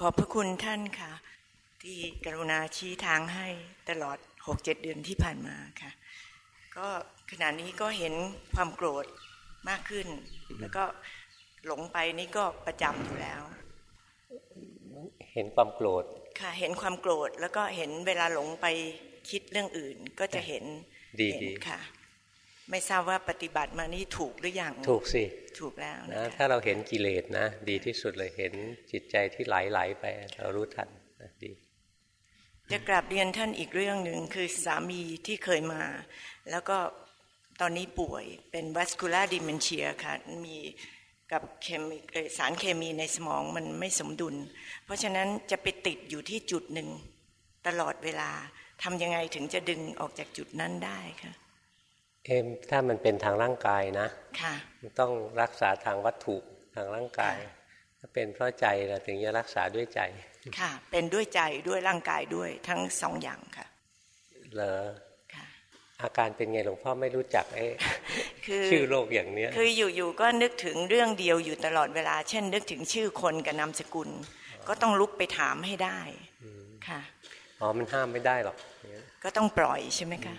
ขอบพระคุณท่านค่ะ ที่กรุณาชี้ทางให้ตลอดหกเจ็ดเดือนที่ผ่านมาค่ะ ก็ขณะนี้ก็เห็นความโกรธมากขึ้น แล้วก็หลงไปนี่ก็ประจำอยู่แล้ว เห็นความโกรธค่ะ เห็นความโกรธแล้วก็เห็นเวลาหลงไปคิดเรื่องอื่นก็จะเห็นดีเห็นดีค่ะ ไม่ทราบว่าปฏิบัติมานี่ถูกหรือยังถูกสิถูกแล้วนะนะคะถ้าเราเห็นกิเลสนะ ดีที่สุดเลยเห็นจิตใจที่ไหลไหลๆไป เรารู้ทันนะดี จะกราบเรียนท่านอีกเรื่องหนึ่งคือสามีที่เคยมา แล้วก็ตอนนี้ป่วยเป็น vascular dementia ค่ะ มีกับเคมีเอ่อสารเคมีในสมองมันไม่สมดุล เพราะฉะนั้นจะไปติดอยู่ที่จุดหนึ่ง ตลอดเวลาทำยังไงถึงจะดึงออกจากจุดนั้นได้คะ เอ็มถ้ามันเป็นทางร่างกายนะค่ะมันต้องรักษาทางวัตถุทางร่างกายค่ะถ้าเป็นเพราะใจเราถึงจะรักษาด้วยใจ ค่ะ เป็นด้วยใจด้วยร่างกายด้วยทั้งสองอย่างค่ะเหรอค่ะอาการเป็นไงหลวงพ่อไม่รู้จักไอ้คือชื่อโรคอย่างเนี้ย คืออยู่ๆก็นึกถึงเรื่องเดียวอยู่ตลอดเวลา เช่น นึกถึงชื่อคนกับนามสกุล ก็ต้องลุกไปถามให้ได้ค่ะอ๋อมันห้ามไม่ได้หรอกก็ต้องปล่อยใช่ไหมคะ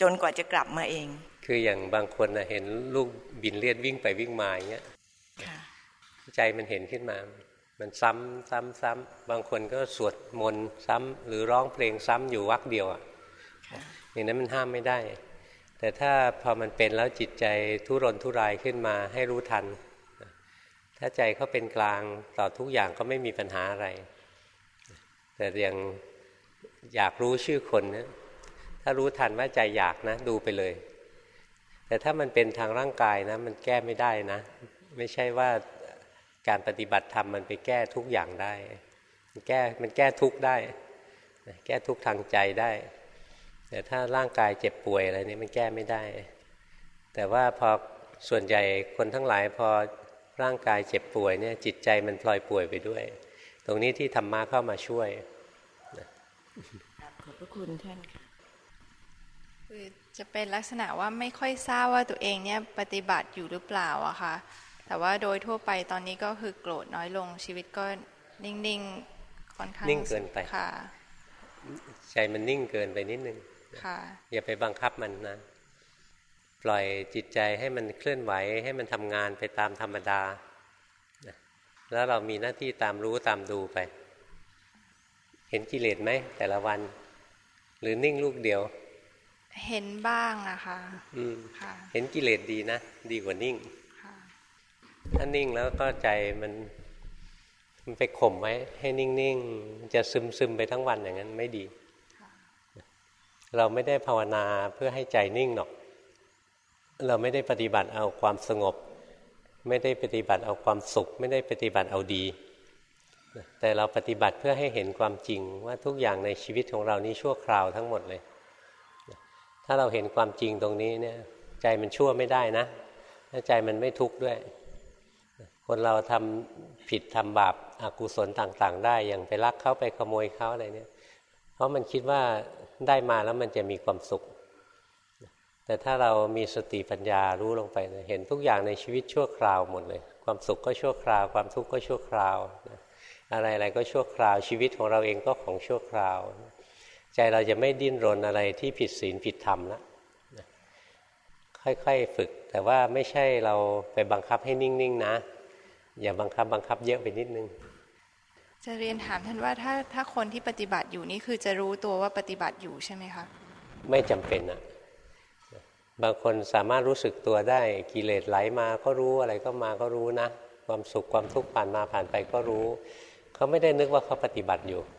จนกว่าจะกลับมาเอง คืออย่างบางคนนะเห็นลูกบินเลียดวิ่งไปวิ่งมาอย่างเงี้ยค่ะใจมันเห็นขึ้นมา มันซ้ำซ้ำซ้ำบางคนก็สวดมนต์ซ้ำหรือร้องเพลงซ้ำอยู่วักเดียวอะค่ะอย่างนั้นมันห้ามไม่ได้ แต่ถ้าพอมันเป็นแล้วจิตใจทุรนทุรายขึ้นมาให้รู้ทัน ถ้าใจเขาเป็นกลางต่อทุกอย่างก็ไม่มีปัญหาอะไร แต่อย่างอยากรู้ชื่อคนเนี่ย ถ้ารู้ทันว่าใจอยากนะ ดูไปเลย แต่ถ้ามันเป็นทางร่างกายนะ มันแก้ไม่ได้นะ ไม่ใช่ว่าการปฏิบัติธรรมมันไปแก้ทุกอย่างได้ มันแก้มันแก้ทุกได้ แก้ทุกทางใจได้ แต่ถ้าร่างกายเจ็บป่วยอะไรนี่มันแก้ไม่ได้ แต่ว่าพอส่วนใหญ่คนทั้งหลายพอร่างกายเจ็บป่วยเนี่ยจิตใจมันพลอยป่วยไปด้วย ตรงนี้ที่ธรรมะเข้ามาช่วยขอบพระคุณท่านค่ะ คือจะเป็นลักษณะว่าไม่ค่อยทราบว่าตัวเองเนี่ยปฏิบัติอยู่หรือเปล่าอะค่ะ แต่ว่าโดยทั่วไปตอนนี้ก็คือโกรธน้อยลงชีวิตก็นิ่งๆค่อนข้างนิ่งเกินไปค่ะใจมันนิ่งเกินไปนิดนึงค่ะอย่าไปบังคับมันนะ ปล่อยจิตใจให้มันเคลื่อนไหวให้มันทำงานไปตามธรรมดานะแล้วเรามีหน้าที่ตามรู้ตามดูไป เห็นกิเลสไหมแต่ละวัน หรือนิ่งลูกเดียว เห็นบ้างนะคะอืมค่ะเห็นกิเลสดีนะ ดีกว่านิ่งค่ะถ้านิ่งแล้วก็ใจมัน มันไปข่มไว้ ให้นิ่งๆมันจะซึมซึมๆไปทั้งวันอย่างนั้นไม่ดี เราไม่ได้ภาวนาเพื่อให้ใจนิ่งหรอก เราไม่ได้ปฏิบัติเอาความสงบ ไม่ได้ปฏิบัติเอาความสุข ไม่ได้ปฏิบัติเอาดี แต่เราปฏิบัติเพื่อให้เห็นความจริงว่าทุกอย่างในชีวิตของเรานี้ชั่วคราวทั้งหมดเลย ถ้าเราเห็นความจริงตรงนี้เนี่ยใจมันชั่วไม่ได้นะถ้าใจมันไม่ทุกข์ด้วย คนเราทำผิดทำบาปอากุศลต่างๆ ได้ อย่างไปลักเขาไปขโมยเขาอะไรเนี่ย เพราะมันคิดว่าได้มาแล้วมันจะมีความสุข แต่ถ้าเรามีสติปัญญารู้ลงไปเเห็นทุกอย่างในชีวิตชั่วคราวหมดเลย ความสุขก็ชั่วคราว ความทุกข์ก็ชั่วคราวนะอะไรๆก็ชั่วคราว ชีวิตของเราเองก็ของชั่วคราว ใจเราจะไม่ดิ้นรนอะไรที่ผิดศีลผิดธรรมแล้วนะค่อยๆฝึก แต่ว่าไม่ใช่เราไปบังคับให้นิ่งๆนะ อย่าบังคับบังคับเยอะไปนิดนึง จะเรียนถามท่านว่าถ้าถ้าคนที่ปฏิบัติอยู่นี่คือจะรู้ตัวว่าปฏิบัติอยู่ใช่ไหมคะ ไม่จำเป็นอะบางคนสามารถรู้สึกตัวได้กิเลสไหลมาก็รู้อะไรก็มาก็รู้นะ ความสุขความทุกข์ผ่านมาผ่านไปก็รู้ เขาไม่ได้นึกว่าเขาปฏิบัติอยู่นะ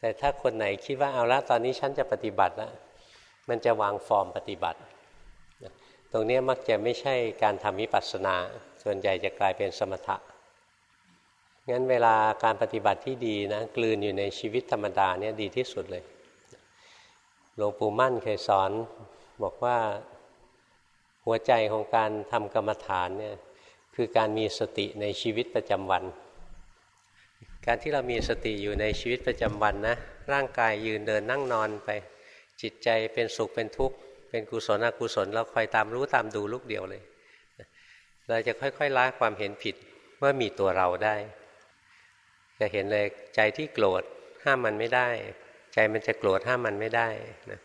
แต่ถ้าคนไหนคิดว่าเอาละตอนนี้ฉันจะปฏิบัติแล้วมันจะวางฟอร์มปฏิบัติ ตรงนี้มักจะไม่ใช่การทำวิปัสสนา ส่วนใหญ่จะกลายเป็นสมถะงั้นเวลาการปฏิบัติที่ดีนะกลืนอยู่ในชีวิตธรรมดาเนี่ยดีที่สุดเลยหลวงปู่มั่นเคยสอนบอกว่าหัวใจของการทำกรรมฐานเนี่ยคือการมีสติในชีวิตประจำวัน การที่เรามีสติอยู่ในชีวิตประจำวันนะ ร่างกายยืนเดินนั่งนอนไป จิตใจเป็นสุขเป็นทุกข์ เป็นกุศลอกุศล เราคอยตามรู้ตามดูลูกเดียวเลย เราจะค่อยๆละความเห็นผิดว่ามีตัวเราได้ จะเห็นเลยใจที่โกรธห้ามมันไม่ได้ ใจมันจะโกรธห้ามมันไม่ได้นะ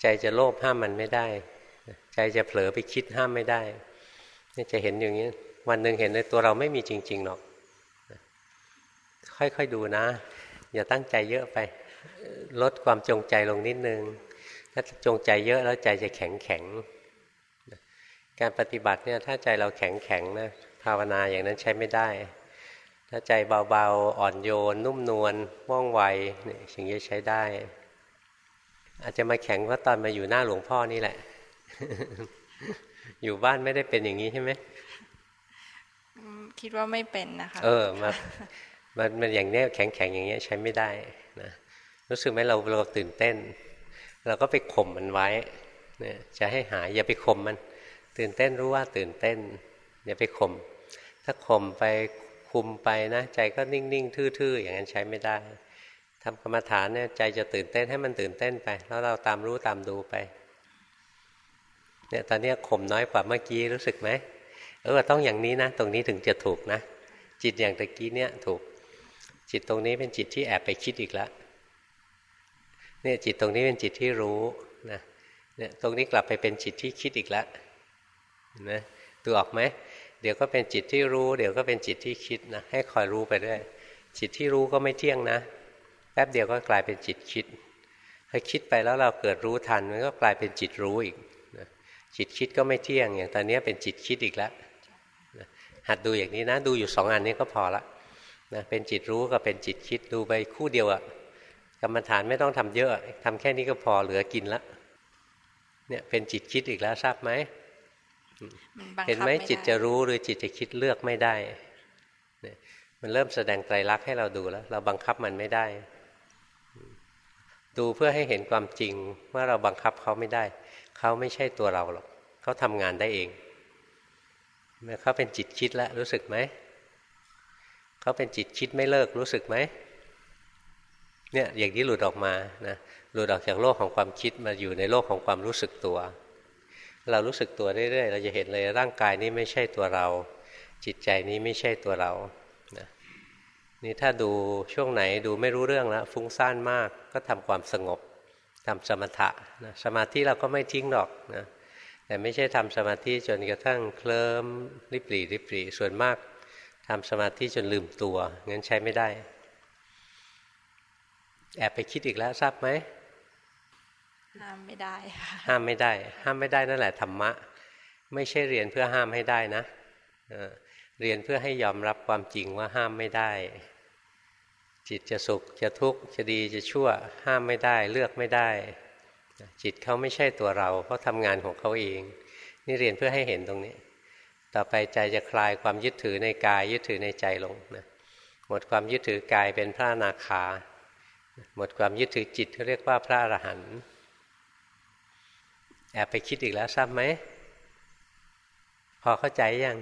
ใจจะโลภห้ามมันไม่ได้ ใจจะเผลอไปคิดห้ามไม่ได้จะเห็นอย่างนี้วันหนึ่งเห็นในตัวเราไม่มีจริง ๆ หรอก ค่อยๆดูนะ อย่าตั้งใจเยอะไป ลดความจงใจลงนิดนึง ถ้าจงใจเยอะแล้วใจจะแข็งแข็ง การปฏิบัติเนี่ยถ้าใจเราแข็งแข็งนะภาวนาอย่างนั้นใช้ไม่ได้ ถ้าใจเบาๆ อ่อนโยน นุ่มนวลว่องไวเนี่ยสิ่งนี้ใช้ได้ อาจจะมาแข็งเพราะตอนมาอยู่หน้าหลวงพ่อนี่แหละ อยู่บ้านไม่ได้เป็นอย่างนี้ใช่ไหมคิดว่าไม่เป็นนะคะ เออมา มันมันอย่างนี้แข็งแข็งอย่างเงี้ยใช้ไม่ได้นะรู้สึกไหมเราเราตื่นเต้น เราก็ไปข่มมันไว้เนี่ยจะให้หายอย่าไปข่มมัน ตื่นเต้นรู้ว่าตื่นเต้น อย่าไปข่มถ้าข่มไปคุมไปนะใจก็นิ่งๆทื่อๆ อย่างนั้นใช้ไม่ได้ทำกรรมฐานเนี่ยใจจะตื่นเต้นให้มันตื่นเต้นไป แล้วเราตามรู้ตามดูไปเนี่ยตอนนี้ข่มน้อยกว่าเมื่อกี้รู้สึกไหมเออต้องอย่างนี้นะ ตรงนี้ถึงจะถูกนะ จิตอย่างตะกี้เนี่ยถูก จิตตรงนี้เป็นจิตที่แอบไปคิดอีกแล้วเนี่ยจิตตรงนี้เป็นจิตที่รู้นะเนี่ยตรงนี้กลับไปเป็นจิตที่คิดอีกแล้วเห็นไหมตัวออกไหมเดี๋ยวก็เป็นจิตที่รู้ เดี๋ยวก็เป็นจิตที่คิดนะให้คอยรู้ไปด้วยจิตที่รู้ก็ไม่เที่ยงนะแป๊บเดียวก็กลายเป็นจิตคิดพอคิดไปแล้วเราเกิดรู้ทันมันก็กลายเป็นจิตรู้อีกนะจิตคิดก็ไม่เที่ยงอย่างตอนนี้เป็นจิตคิดอีกแล้วหัดดูอย่างนี้นะ ดูอยู่สองอันนี้ก็พอละ นะเป็นจิตรู้กับเป็นจิตคิดดูไปคู่เดียวอะกรรมฐานไม่ต้องทำเยอะทำแค่นี้ก็พอเหลือกินละเนี่ยเป็นจิตคิดอีกแล้วทราบไหมเห็นไหมจิตจะรู้หรือจิตจะคิดเลือกไม่ได้เนี่ยมันเริ่มแสดงไตรลักษณ์ให้เราดูแล้ว เราบังคับมันไม่ได้ ดูเพื่อให้เห็นความจริงว่าเราบังคับเขาไม่ได้ เขาไม่ใช่ตัวเราหรอกเขาทำงานได้เองเมื่อเขาเป็นจิตคิดแล้วรู้สึกไหม เขาเป็นจิตคิดไม่เลิกรู้สึกไหมเนี่ยอย่างนี้หลุดออกมานะหลุดออกจากโลกของความคิดมาอยู่ในโลกของความรู้สึกตัว เรารู้สึกตัวเรื่อยๆเราจะเห็นเลยร่างกายนี้ไม่ใช่ตัวเรา จิตใจนี้ไม่ใช่ตัวเรานะนี่ถ้าดูช่วงไหนดูไม่รู้เรื่องแล้วฟุ้งซ่านมากก็ทำความสงบทำสมถะนะสมาธิเราก็ไม่ทิ้งหรอกนะแต่ไม่ใช่ทำสมาธิจนกระทั่งเคลิ้มริบหรี่ริบหรี่ส่วนมาก ทำสมาธิจนลืมตัวงั้นใช้ไม่ได้ แอบไปคิดอีกแล้วทราบไหมห้ามไม่ได้ห้ามไม่ได้ ห้ามไม่ได้นั่นแหละธรรมะ ไม่ใช่เรียนเพื่อห้ามให้ได้นะเรียนเพื่อให้ยอมรับความจริงว่าห้ามไม่ได้ จิตจะสุขจะทุกข์จะดีจะชั่ว ห้ามไม่ได้ เลือกไม่ได้ จิตเขาไม่ใช่ตัวเราเขาทำงานของเขาเอง นี่เรียนเพื่อให้เห็นตรงนี้ ต่อไปใจจะคลายความยึดถือในกายยึดถือในใจลงนะหมดความยึดถือกายเป็นพระนาคา หมดความยึดถือจิตเขาเรียกว่าพระอรหันต์แอบไปคิดอีกแล้วทราบไหม พอเข้าใจยัง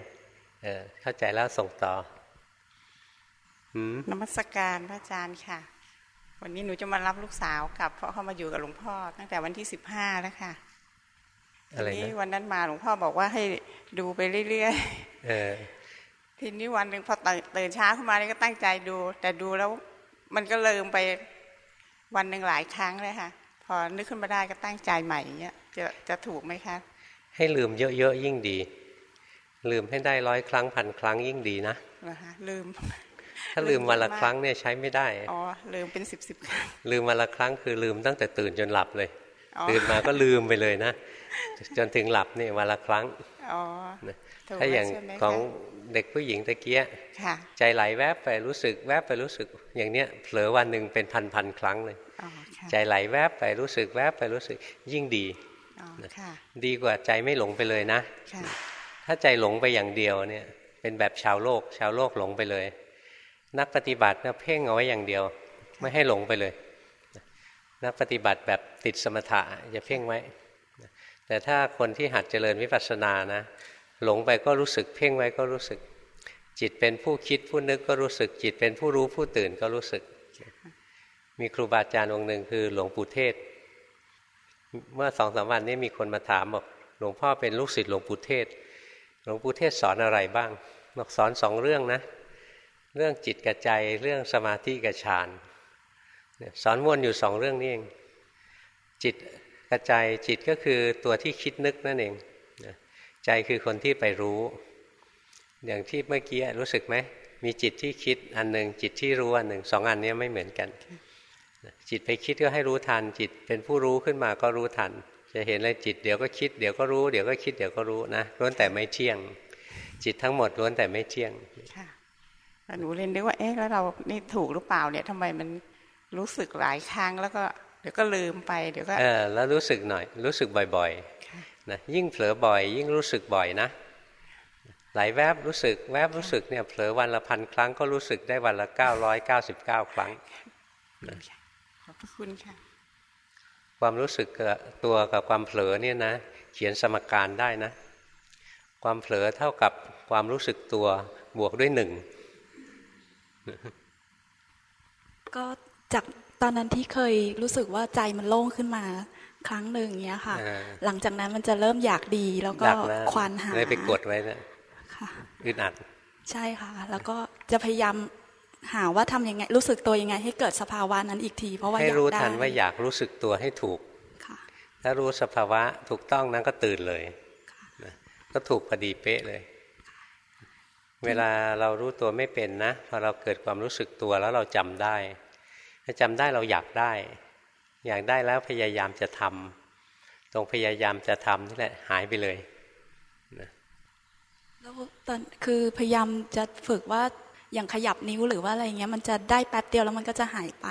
เออเข้าใจแล้วส่งต่อนมัสการพระอาจารย์ค่ะ วันนี้หนูจะมารับลูกสาวกลับเพราะเขามาอยู่กับหลวงพ่อ ตั้งแต่วันที่สิบห้าแล้วค่ะ ทีนี้วันนั้นมาหลวงพ่อบอกว่าให้ดูไปเรื่อยๆทีนี้วันหนึ่งพอตื่นเช้าขึ้นมานี่ก็ตั้งใจดู แต่ดูแล้วมันก็ลืมไปวันหนึ่งหลายครั้งเลยค่ะ พอนึกขึ้นมาได้ก็ตั้งใจใหม่เนี้ยจะจะถูกไหมคะ ให้ลืมเยอะๆยิ่งดี ลืมให้ได้ร้อยครั้งพันครั้งยิ่งดีนะนะคะลืม ถ้าลืมวันละครั้งเนี่ยใช้ไม่ได้อ๋อลืมเป็นสิบสิบครั้งลืมวันละครั้งคือลืมตั้งแต่ตื่นจนหลับเลยตื่นมาก็ลืมไปเลยนะ จนถึงหลับนี่วันละครั้งถ้าอย่างของเด็กผู้หญิงตะเกียใจไหลแวบไปรู้สึกแวบไปรู้สึก อย่างเนี้ยเผลอวันหนึ่งเป็นพันพันครั้งเลยใจไหลแวบไปรู้สึกแวบไปรู้สึกยิ่งดีดีกว่าใจไม่หลงไปเลยนะถ้าใจหลงไปอย่างเดียวเนี่ย เป็นแบบชาวโลก ชาวโลกหลงไปเลย นักปฏิบัติเนี่ยเพ่งเอาไว้อย่างเดียว ไม่ให้หลงไปเลย นักปฏิบัติแบบติดสมถะจะเพ่งไว้ แต่ถ้าคนที่หัดเจริญวิปัสสนานะ หลงไปก็รู้สึกเพ่งไว้ก็รู้สึก จิตเป็นผู้คิดผู้นึกก็รู้สึก จิตเป็นผู้รู้ผู้ตื่นก็รู้สึก มีครูบาอาจารย์องค์หนึ่งคือหลวงปู่เทศ เมื่อสองสามวันนี้มีคนมาถามบอกหลวงพ่อเป็นลูกศิษย์หลวงปู่เทศ หลวงปู่เทศสอนอะไรบ้างบอกสอนสองเรื่องนะ เรื่องจิตกระใจเรื่องสมาธิกับฌานสอนวนอยู่สองเรื่องนี้เองจิต กระจายจิตก็คือตัวที่คิดนึกนั่นเองใจคือคนที่ไปรู้ อย่างที่เมื่อกี้รู้สึกไหมมีจิตที่คิดอันหนึ่งจิตที่รู้อันหนึ่งสองอันนี้ไม่เหมือนกัน จิตไปคิดก็ให้รู้ทัน จิตเป็นผู้รู้ขึ้นมาก็รู้ทัน จะเห็นเลยจิตเดี๋ยวก็คิดเดี๋ยวก็รู้เดี๋ยวก็คิดเดี๋ยวก็รู้นะล้วนแต่ไม่เที่ยง จิตทั้งหมดล้วนแต่ไม่เที่ยงค่ะหนูเรียนได้ว่าเอ๊ะแล้วเรานี่ถูกหรือเปล่าเนี่ยทำไมมันรู้สึกหลายครั้งแล้วก็ ดี๋ยวก็ลืมไปเดี๋ยวก็เออแล้วรู้สึกหน่อย รู้สึกบ่อยๆนะยิ่งเผลอบ่อย ยิ่งรู้สึกบ่อยนะหลายแวบรู้สึกแวบรู้สึกเนี่ยเผลอวันละพันครั้งก็รู้สึกได้วันละเก้าร้อยเก้าสิบเก้าครั้งขอบพระคุณค่ะความรู้สึกตัวกับความเผลอเนี่ยนะ เขียนสมการได้นะ ความเผลอเท่ากับความรู้สึกตัวบวกด้วยหนึ่งก็จาก ตอนนั้นที่เคยรู้สึกว่าใจมันโล่งขึ้นมา ครั้งหนึ่งเงี้ยค่ะ หลังจากนั้นมันจะเริ่มอยากดีแล้วก็ควานหาเลยไปกดไว้นะค่ะอึดอัดใช่ค่ะ แล้วก็จะพยายามหาว่าทำยังไง รู้สึกตัวยังไง ให้เกิดสภาวะนั้นอีกที เพราะว่าให้รู้ทันว่าอยากรู้สึกตัวให้ถูกถ้ารู้สภาวะถูกต้องนั้นก็ตื่นเลยก็ถูกพอดีเป๊ะเลย เวลาเรารู้ตัวไม่เป็นนะพอเราเกิดความรู้สึกตัวแล้วเราจำได้ ถ้าจำได้เราอยากได้ อยากได้แล้วพยายามจะทำตรงพยายามจะทำนี่แหละหายไปเลยนะแล้วตอนคือพยายามจะฝึกว่าอย่างขยับนิ้วหรือว่าอะไรเงี้ย มันจะได้แป๊บเดียวแล้วมันก็จะหายไป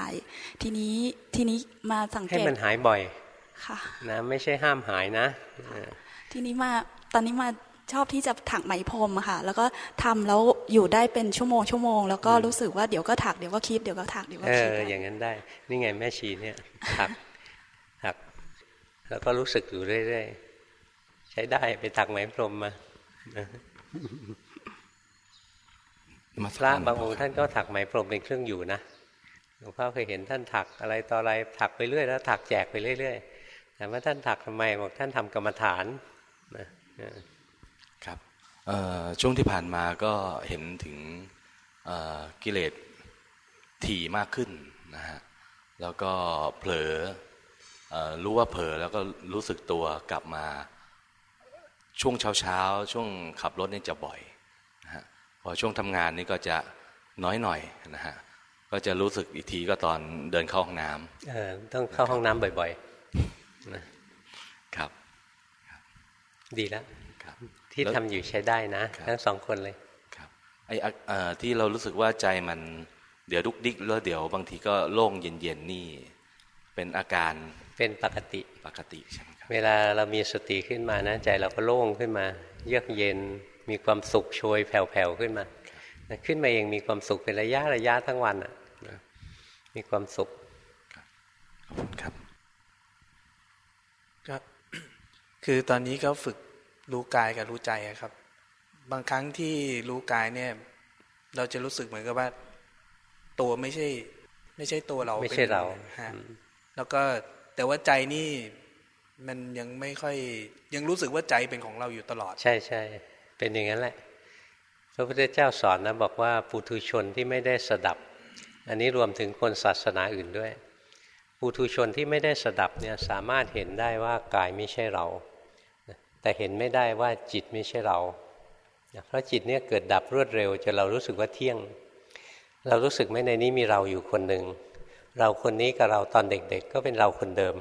ทีนี้ทีนี้มาสังเกตให้มันหายบ่อย ค่ะ นะ ไม่ใช่ห้ามหายนะ ทีนี้มาตอนนี้มา ชอบที่จะถักไหมพรมค่ะ แล้วก็ทำแล้วอยู่ได้เป็นชั่วโมงชั่วโมงแล้วก็รู้สึกว่าเดี๋ยวก็ถักเดี๋ยวก็คิดเดี๋ยวก็ถักเดี๋ยวก็คิดเอออย่างนั้นได้ นี่ไงแม่ชีเนี่ยถักถัก แล้วก็รู้สึกอยู่เรื่อยๆใช้ได้ไปถักไหมพรมมาพระบางองค์ท่านก็ถักไหมพรมเป็นเครื่องอยู่นะหลวงพ่อเคยเห็นท่านถักอะไรต่ออะไรถักไปเรื่อยแล้วถักแจกไปเรื่อยๆแต่ว่าท่านถักทำไมบอกท่านทำกรรมฐานนะ ครับช่วงที่ผ่านมาก็เห็นถึงกิเลสถี่มากขึ้นนะฮะแล้วก็เผลอรู้ว่าเผลอแล้วก็รู้สึกตัวกลับมาช่วงเช้าๆช่วงขับรถนี่จะบ่อยนะฮะพอช่วงทำงานนี่ก็จะน้อยหน่อยนะฮะก็จะรู้สึกอีกทีก็ตอนเดินเข้าห้องน้ำเออต้องเข้าห้องน้ำบ่อยๆนะครับดีแล้ว ที่ทำอยู่ใช้ได้นะ ทั้งสองคนเลยครับไอ้ที่เรารู้สึกว่าใจมันเดี๋ยวดุกดิกแล้วเดี๋ยวบางทีก็โล่งเย็นๆนี่ เป็นอาการเป็นปกติปกติใช่ไหมเวลาเรามีสติขึ้นมานะใจเราก็โล่งขึ้นมา เยือกเย็นมีความสุขโชยแผ่วๆขึ้นมาขึ้นมาเองมีความสุขเป็นระยะระยะทั้งวันอะมีความสุขขอบคุณครับครับ คือตอนนี้ก็ฝึก รู้กายกับรู้ใจครับ บางครั้งที่รู้กายเนี่ย เราจะรู้สึกเหมือนกับว่า ตัวไม่ใช่ ไม่ใช่ตัวเราไม่ใช่เราฮะแล้วก็แต่ว่าใจนี่มันยังไม่ค่อยยังรู้สึกว่าใจเป็นของเราอยู่ตลอด ใช่ใช่เป็นอย่างนั้นแหละพระพุทธเจ้าสอนนะบอกว่าปุถุชนที่ไม่ได้สดับ อันนี้รวมถึงคนศาสนาอื่นด้วยปุถุชนที่ไม่ได้สดับเนี่ยสามารถเห็นได้ว่ากายไม่ใช่เรา แต่เห็นไม่ได้ว่าจิตไม่ใช่เรา เพราะจิตเนี่ยเกิดดับรวดเร็วจนเรารู้สึกว่าเที่ยง เรารู้สึกไหมในนี้มีเราอยู่คนหนึ่ง เราคนนี้กับเราตอนเด็กๆ ก็เป็นเราคนเดิม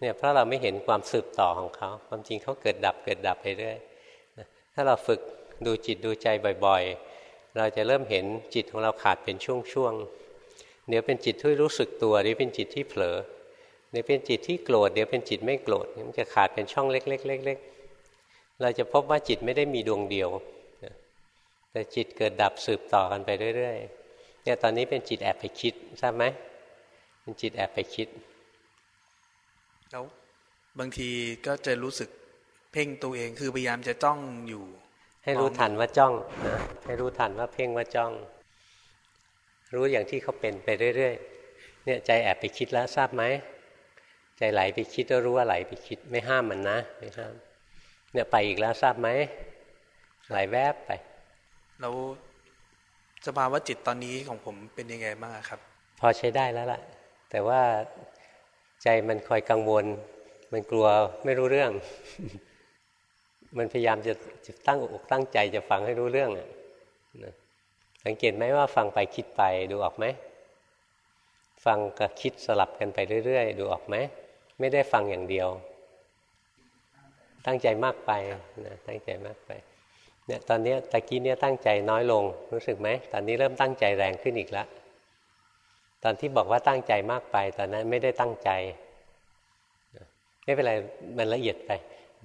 เนี่ยเพราะเราไม่เห็นความสืบต่อของเขา ความจริงเขาเกิดดับเกิดดับไปเรื่อย ถ้าเราฝึกดูจิตดูใจบ่อยๆ เราจะเริ่มเห็นจิตของเราขาดเป็นช่วงๆ เดี๋ยวเป็นจิตที่รู้สึกตัวเดี๋ยวเป็นจิตที่เผลอ เดี๋ยวเป็นจิตที่โกรธเดี๋ยวเป็นจิตไม่โกรธมันจะขาดเป็นช่องเล็กๆๆเราจะพบว่าจิตไม่ได้มีดวงเดียว แต่จิตเกิดดับสืบต่อกันไปเรื่อยๆเนี่ยตอนนี้เป็นจิตแอบไปคิดทราบไหมเป็นจิตแอบไปคิดแล้วบางทีก็จะรู้สึกเพ่งตัวเองคือพยายามจะจ้องอยู่ ให้รู้ทันว่าจ้องนะให้รู้ทันว่าเพ่งว่าจ้อง รู้อย่างที่เขาเป็นไปเรื่อยๆเนี่ยใจแอบไปคิดแล้วทราบไหม ใจไหลไปคิดก็รู้ว่าไหลไปคิด ไม่ห้ามมันนะ ไม่ห้าม เนี่ยไปอีกแล้วทราบไหมไหลแวบไป แล้วสภาวะจิตตอนนี้ของผมเป็นยังไงบ้างครับ พอใช้ได้แล้วล่ะ แต่ว่าใจมันคอยกังวล มันกลัวไม่รู้เรื่อง มันพยายามจะจะตั้งอกตั้งใจจะฟังให้รู้เรื่องอะสังเกตไหมว่าฟังไปคิดไปดูออกไหมฟังกับคิดสลับกันไปเรื่อย ๆ ดูออกไหม ไม่ได้ฟังอย่างเดียว ตั้งใจมากไปนะตั้งใจมากไปเนี่ยตอนนี้ตะกี้เนี่ยตั้งใจน้อยลงรู้สึกไหมตอนนี้เริ่มตั้งใจแรงขึ้นอีกแล้วตอนที่บอกว่าตั้งใจมากไป ตอนนั้นไม่ได้ตั้งใจไม่เป็นไรมันละเอียดไป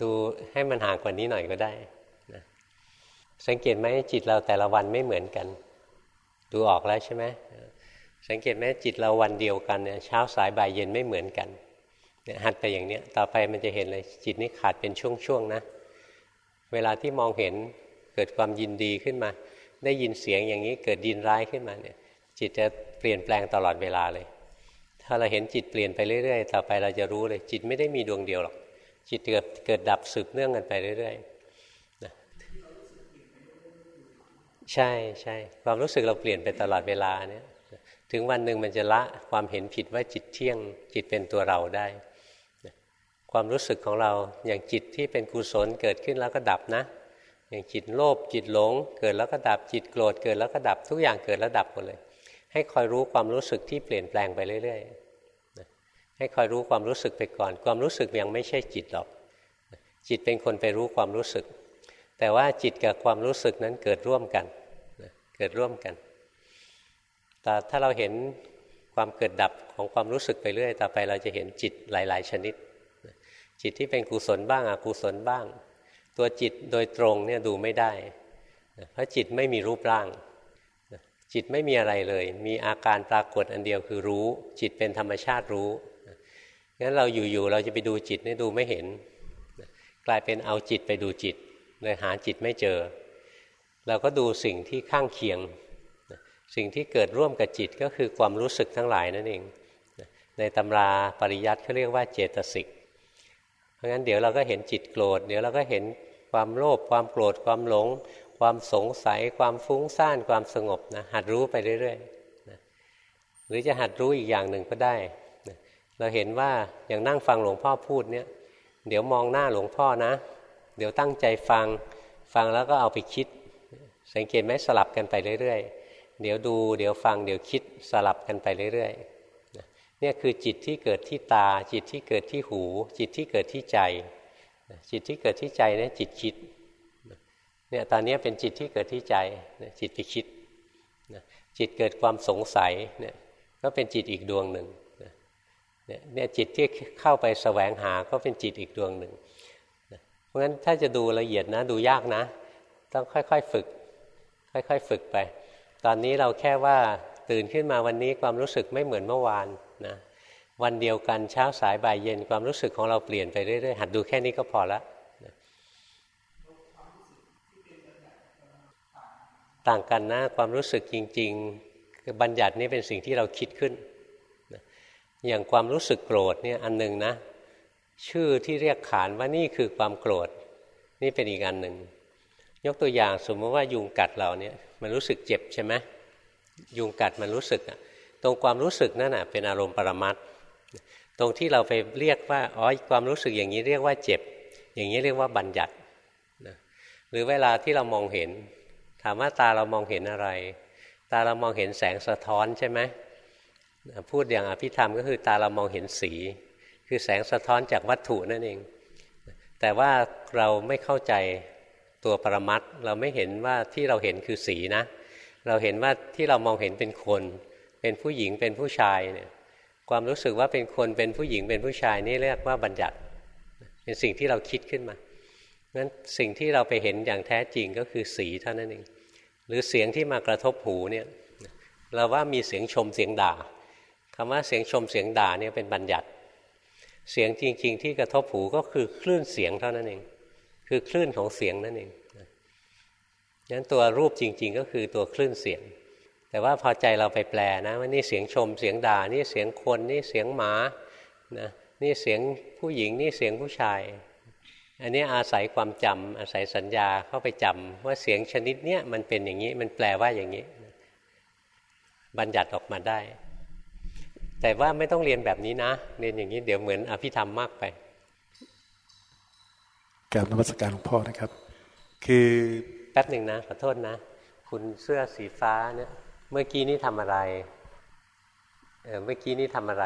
ดูให้มันห่างกว่านี้หน่อยก็ได้นะสังเกตไหมจิตเราแต่ละวันไม่เหมือนกัน ดูออกแล้วใช่ไหมสังเกตไหมจิตเราวันเดียวกันเนี่ยเช้าสายบ่ายเย็นไม่เหมือนกัน เนี่ยหัดไปอย่างเนี้ยต่อไปมันจะเห็นเลยจิตนี้ขาดเป็นช่วงๆนะ เวลาที่มองเห็นเกิดความยินดีขึ้นมา ได้ยินเสียงอย่างนี้เกิดดินร้ายขึ้นมาเนี่ยจิตจะเปลี่ยนแปลงตลอดเวลาเลย ถ้าเราเห็นจิตเปลี่ยนไปเรื่อยๆ ต่อไปเราจะรู้เลย จิตไม่ได้มีดวงเดียวหรอก จิตเกิดเกิดดับสืบเนื่องกันไปเรื่อยๆนะใช่ใช่ความรู้สึกเราเปลี่ยนไปตลอดเวลาเนี่ยถึงวันหนึ่งมันจะละความเห็นผิดว่าจิตเที่ยงจิตเป็นตัวเราได้ ความรู้สึกของเราอย่างจิตที่เป็นกุศลเกิดขึ้นแล้วก็ดับนะ อย่างจิตโลภจิตหลง เกิดแล้วก็ดับจิตโกรธเกิดแล้วก็ดับทุกอย่างเกิดแล้วดับหมดเลย ให้คอยรู้ความรู้สึกที่เปลี่ยนแปลงไปเรื่อยๆให้คอยรู้ความรู้สึกไปก่อน ความรู้สึกยังไม่ใช่จิตหรอก จิตเป็นคนไปรู้ความรู้สึก แต่ว่าจิตกับความรู้สึกนั้นเกิดร่วมกันเกิดร่วมกันแต่ถ้าเราเห็นความเกิดดับของความรู้สึกไปเรื่อย ต่อไปเราจะเห็นจิตหลาย ๆ ชนิด จิตที่เป็นกุศลบ้างอกุศลบ้าง ตัวจิตโดยตรงเนี่ยดูไม่ได้ เพราะจิตไม่มีรูปร่าง จิตไม่มีอะไรเลย มีอาการปรากฏอันเดียวคือรู้ จิตเป็นธรรมชาติรู้งั้นเราอยู่ๆเราจะไปดูจิตนี่ดูไม่เห็น กลายเป็นเอาจิตไปดูจิตเลยหาจิตไม่เจอ เราก็ดูสิ่งที่ข้างเคียง สิ่งที่เกิดร่วมกับจิตก็คือความรู้สึกทั้งหลายนั่นเอง ในตำราปริยัติเขาเรียกว่าเจตสิก ราะงั้นเดี๋ยวเราก็เห็นจิตโกรธ เดี๋ยวเราก็เห็นความโลภความโกรธความหลง ความสงสัย ความฟุ้งซ่านความสงบนะหัดรู้ไปเรื่อยๆนะหรือจะหัดรู้อีกอย่างหนึ่งก็ได้นะเราเห็นว่าอย่างนั่งฟังหลวงพ่อพูดเนี่ยเดี๋ยวมองหน้าหลวงพ่อนะ เดี๋ยวตั้งใจฟังฟังแล้วก็เอาไปคิด สังเกตไหมสลับกันไปเรื่อยๆ เดี๋ยวดู เดี๋ยวฟังเดี๋ยวคิดสลับกันไปเรื่อยๆ เนี่ยคือจิตที่เกิดที่ตา จิตที่เกิดที่หู จิตที่เกิดที่ใจ จิตที่เกิดที่ใจเนี่ยจิตคิดเนี่ยตอนนี้เป็นจิตที่เกิดที่ใจจิตไปคิดจิตเกิดความสงสัยเนี่ยก็เป็นจิตอีกดวงหนึ่งเนี่ยจิตที่เข้าไปแสวงหาก็เป็นจิตอีกดวงหนึ่งเพราะฉะนั้นถ้าจะดูละเอียดนะดูยากนะ ต้องค่อยๆฝึก ค่อยๆฝึกไป ตอนนี้เราแค่ว่าตื่นขึ้นมาวันนี้ความรู้สึกไม่เหมือนเมื่อวาน นะวันเดียวกันเช้าสายบ่ายเย็นความรู้สึกของเราเปลี่ยนไปเรื่อยๆหัดดูแค่นี้ก็พอละนะต่างกันนะความรู้สึกจริงๆคือบัญญัตินี่เป็นสิ่งที่เราคิดขึ้นนะอย่างความรู้สึกโกรธเนี่ยอันหนึ่งนะ ชื่อที่เรียกขานว่านี่คือความโกรธ นี่เป็นอีกอันหนึ่งยกตัวอย่างสมมติว่ายุงกัดเราเนี่ยมันรู้สึกเจ็บใช่ไหมยุงกัดมันรู้สึกอะ ตรงความรู้สึกนั่นแหะเป็นอารมณ์ปรมัตตรงที่เราไปเรียกว่าอ๋อความรู้สึกอย่างนี้เรียกว่าเจ็บ อย่างนี้เรียกว่าบัญญัตินะหรือเวลาที่เรามองเห็น ถามว่าตาเรามองเห็นอะไร ตาเรามองเห็นแสงสะท้อนใช่ไหมพูดอย่างอภิธรรมก็คือตาเรามองเห็นสี คือแสงสะท้อนจากวัตถุนั่นเอง แต่ว่าเราไม่เข้าใจตัวปรมัตเราไม่เห็นว่าที่เราเห็นคือสีนะ เราเห็นว่าที่เรามองเห็นเป็นคน เป็นผู้หญิงเป็นผู้ชายเนี่ยความรู้สึกว่าเป็นคนเป็นผู้หญิงเป็นผู้ชายนี่เรียกว่าบัญญัติ เป็นสิ่งที่เราคิดขึ้นมางั้นสิ่งที่เราไปเห็นอย่างแท้จริงก็คือสีเท่านั้นเองหรือเสียงที่มากระทบหูเนี่ยเราว่ามีเสียงชมเสียงด่าคำว่าเสียงชมเสียงด่าเนี่ยเป็นบัญญัติ เสียงจริง ๆ ที่กระทบหูก็คือคลื่นเสียงเท่านั้นเอง คือคลื่นของเสียงนั่นเองงั้นตัวรูปจริง ๆ ก็คือตัวคลื่นเสียง แต่ว่าพอใจเราไปแปลนะว่านี่เสียงชมเสียงด่านี่เสียงคนนี่เสียงหมานะนี่เสียงผู้หญิงนี่เสียงผู้ชาย อันนี้อาศัยความจำอาศัยสัญญาเข้าไปจำว่าเสียงชนิดเนี้ยมันเป็นอย่างนี้มันแปลว่าอย่างนี้ บัญญัติออกมาได้ แต่ว่าไม่ต้องเรียนแบบนี้นะ เรียนอย่างนี้เดี๋ยวเหมือนอภิธรรมมากไปกราบนมัสการหลวงพ่อนะครับ คือแป๊บหนึ่งนะขอโทษนะ คุณเสื้อสีฟ้าเนี่ย เมื่อกี้นี้ทำอะไร เออ เมื่อกี้นี้ทำอะไร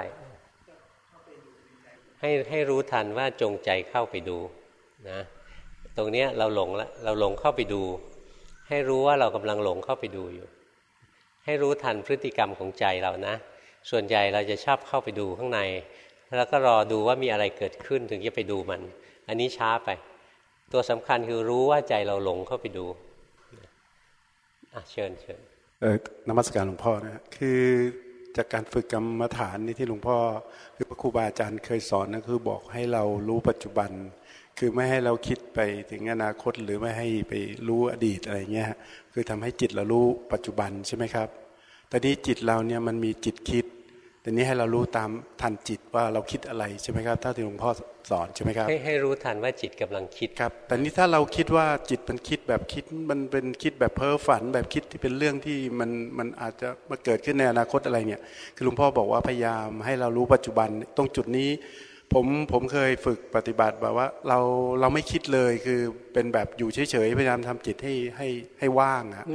ให้ให้รู้ทันว่าจงใจเข้าไปดูนะ ตรงเนี้ยเราหลงแล้วเราหลงเข้าไปดู ให้รู้ว่าเรากำลังหลงเข้าไปดูอยู่ ให้รู้ทันพฤติกรรมของใจเรานะ ส่วนใหญ่เราจะชอบเข้าไปดูข้างใน แล้วก็รอดูว่ามีอะไรเกิดขึ้นถึงจะไปดูมัน อันนี้ช้าไป ตัวสำคัญคือรู้ว่าใจเราหลงเข้าไปดูอะเชิญเชิญ เออนมัสการหลวงพ่อนะคือจากการฝึกกรรมฐานนี่ที่หลวงพ่อคือพระครูบาอาจารย์เคยสอนนะคือบอกให้เรารู้ปัจจุบัน คือไม่ให้เราคิดไปถึงอนาคตหรือไม่ให้ไปรู้อดีตอะไรเงี้ยคือทำให้จิตเรารู้ปัจจุบันใช่ไหมครับตอนนี้จิตเราเนี่ยมันมีจิตคิด แต่นี้ให้เรารู้ตามทันจิตว่าเราคิดอะไรใช่ไหมครับถ้าที่หลวงพ่อสอนใช่ไหมครับให้ให้รู้ทันว่าจิตกำลังคิดครับ แต่นี้ถ้าเราคิดว่าจิตมันคิดแบบคิดมันเป็นคิดแบบเพ้อฝัน แบบคิดที่เป็นเรื่องที่มันมันอาจจะมาเกิดขึ้นในอนาคตอะไรเนี่ย คือหลวงพ่อบอกว่าพยายามให้เรารู้ปัจจุบันตรงจุดนี้ ผมผมเคยฝึกปฏิบัติแบบว่าเราเราไม่คิดเลยคือเป็นแบบอยู่เฉยๆพยายามทำจิตให้ให้ให้ว่างอะ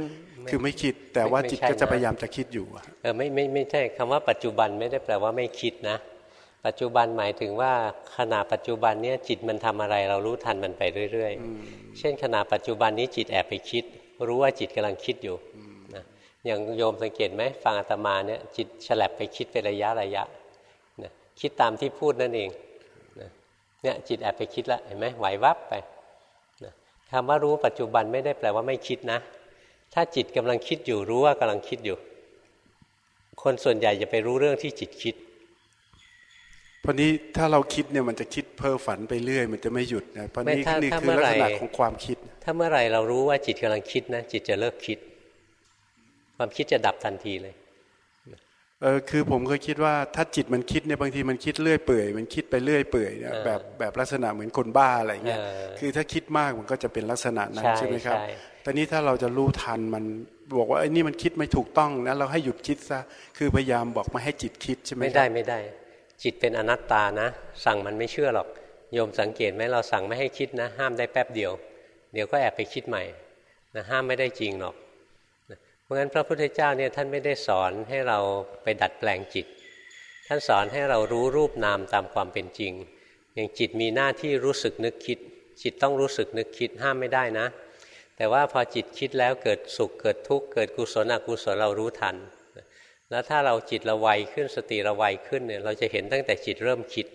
คือไม่คิดแต่ว่าจิตก็จะพยายามจะคิดอยู่เออไม่ไม่ไม่ใช่คำว่าปัจจุบันไม่ได้แปลว่าไม่คิดนะ ปัจจุบันหมายถึงว่าขณะปัจจุบันเนี้ยจิตมันทำอะไรเรารู้ทันมันไปเรื่อยๆ เช่นขณะปัจจุบันนี้จิตแอบไปคิด รู้ว่าจิตกำลังคิดอยู่นะอย่างโยมสังเกตไหมฟังอาตมาเนี่ยจิตฉลับไปคิดเป็นระยะระยะนะคิดตามที่พูดนั่นเอง เนี่ยจิตแอบไปคิดแล้วเห็นไหมไหววับไปคำว่ารู้ปัจจุบันไม่ได้แปลว่าไม่คิดนะ ถ้าจิตกำลังคิดอยู่รู้ว่ากำลังคิดอยู่ คนส่วนใหญ่จะไปรู้เรื่องที่จิตคิดพราะนี้ถ้าเราคิดเนี่ยมันจะคิดเพ้อฝันไปเรื่อย มันจะไม่หยุดนะเพราะนี้นี่คือลักษณะของความคิด ถ้าเมื่อไรเรารู้ว่าจิตกำลังคิดนะจิตจะเลิกคิด ความคิดจะดับทันทีเลย เออคือผมเคยคิดว่าถ้าจิตมันคิดเนี่ยบางทีมันคิดเรื่อยเปื่อยมันคิดไปเรื่อยเปื่อยเนี่ยแบบแบบลักษณะเหมือนคนบ้าอะไรเงี้ยคือถ้าคิดมากมันก็จะเป็นลักษณะนั้นใช่ไหมครับแต่นี้ถ้าเราจะรู้ทันมันบอกว่าไอ้นี่มันคิดไม่ถูกต้องนะเราให้หยุดคิดซะคือพยายามบอกไม่ให้จิตคิดใช่ไหมไม่ได้ไม่ได้ จิตเป็นอนัตตานะ สั่งมันไม่เชื่อหรอกโยมสังเกตไหมเราสั่งไม่ให้คิดนะ ห้ามได้แป๊บเดียว เดี๋ยวก็แอบไปคิดใหม่นะห้ามไม่ได้จริงหรอกเพ ราะงั้นพระพุทธเจ้าเนี่ยท่านไม่ได้สอนให้เราไปดัดแปลงจิต ท่านสอนให้เรารู้รูปนามตามความเป็นจริง อย่างจิตมีหน้าที่รู้สึกนึกคิด จิตต้องรู้สึกนึกคิดห้ามไม่ได้นะ แต่ว่าพอจิตคิดแล้วเกิดสุขเกิดทุกข์เกิดกุศลอกุศลเรารู้ทัน แล้วถ้าเราจิตราไวขึ้นสติราไวขึ้นเนี่ยเราจะเห็นตั้งแต่จิตเริ่มคิด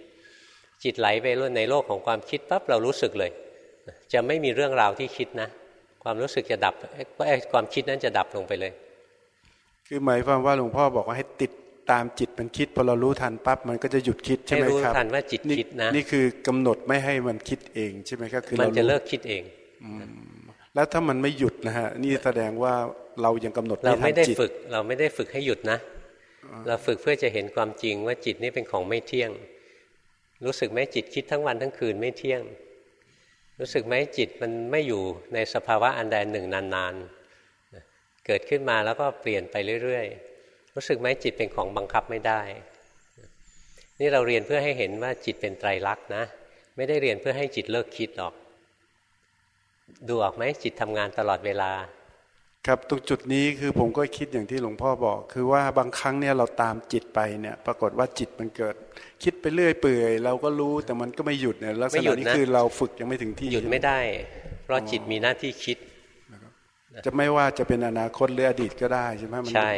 จิตไหลไปในโลกของความคิดปั๊บเรารู้สึกเลย จะไม่มีเรื่องราวที่คิดนะ ความรู้สึกจะดับความคิดนั้นจะดับลงไปเลย คือหมายความว่าหลวงพ่อบอกว่าให้ติดตามจิตมันคิดพอเรารู้ทันปั๊บมันก็จะหยุดคิดใช่ไหมครับให้รู้ทันว่าจิตคิดนะนี่คือกำหนดไม่ให้มันคิดเองใช่ไหมครับคือมันจะเลิกคิดเองแล้วถ้ามันไม่หยุดนะฮะนี่แสดงว่าเรายังกำหนดเราไม่ได้ฝึก เราไม่ได้ฝึกให้หยุดนะ เราฝึกเพื่อจะเห็นความจริงว่าจิตนี่เป็นของไม่เที่ยง รู้สึกไหมจิตคิดทั้งวันทั้งคืนไม่เที่ยง รู้สึกไหมจิตมันไม่อยู่ในสภาวะอันใดหนึ่งนานๆ เกิดขึ้นมาแล้วก็เปลี่ยนไปเรื่อยๆ รู้สึกไหมจิตเป็นของบังคับไม่ได้ นี่เราเรียนเพื่อให้เห็นว่าจิตเป็นไตรลักษณ์นะ ไม่ได้เรียนเพื่อให้จิตเลิกคิดหรอก ดูออกไหมจิตทำงานตลอดเวลา ครับตรงจุดนี้คือผมก็คิดอย่างที่หลวงพ่อบอก คือว่าบางครั้งเนี่ยเราตามจิตไปเนี่ย ปรากฏว่าจิตมันเกิด คิดไปเรื่อยเปื่อยเราก็รู้แต่มันก็ไม่หยุดเนี่ยลักษณะนี้คือเราฝึกยังไม่ถึงที่หยุดไม่ได้ เพราะจิตมีหน้าที่คิด จะไม่ว่าจะเป็นอนาคตหรืออดีตก็ได้ใช่ไหมใช่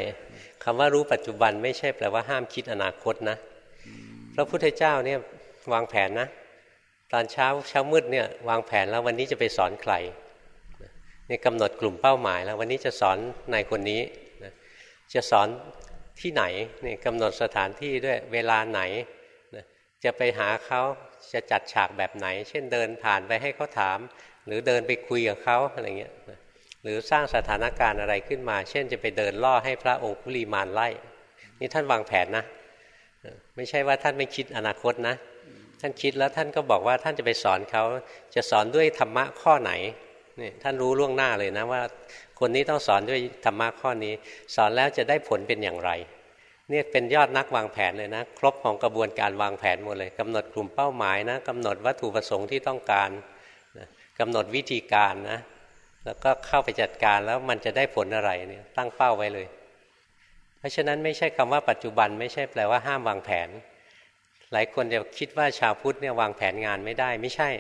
คำว่ารู้ปัจจุบันไม่ใช่แปลว่าห้ามคิดอนาคตนะพระพุทธเจ้าเนี่ยวางแผนนะ ตอนเช้าเช้ามืดเนี่ยวางแผนแล้ววันนี้จะไปสอนใคร นี่กำหนดกลุ่มเป้าหมายแล้ว วันนี้จะสอนนายคนนี้นะจะสอนที่ไหนนี่กำหนดสถานที่ด้วยเวลาไหนนะจะไปหาเขาจะจัดฉากแบบไหน เช่นเดินผ่านไปให้เขาถาม หรือเดินไปคุยกับเขาอะไรเงี้ยนะหรือสร้างสถานการณ์อะไรขึ้นมา เช่นจะไปเดินล่อให้พระองคุลีมานไล่ นี่ท่านวางแผนนะ ไม่ใช่ว่าท่านไม่คิดอนาคตนะ ท่านคิดแล้วท่านก็บอกว่าท่านจะไปสอนเขาจะสอนด้วยธรรมะข้อไหน นี่ท่านรู้ล่วงหน้าเลยนะว่าคนนี้ต้องสอนด้วยธรรมะข้อนี้ สอนแล้วจะได้ผลเป็นอย่างไรเนี่ยเป็นยอดนักวางแผนเลยนะ ครบของกระบวนการวางแผนหมดเลยกำหนดกลุ่มเป้าหมายนะกำหนดวัตถุประสงค์ที่ต้องการนะกำหนดวิธีการนะ แล้วก็เข้าไปจัดการแล้วมันจะได้ผลอะไรเนี่ยตั้งเป้าไว้เลย เพราะฉะนั้นไม่ใช่คำว่าปัจจุบันไม่ใช่แปลว่าห้ามวางแผน หลายคนจะคิดว่าชาวพุทธเนี่ยวางแผนงานไม่ได้ไม่ใช่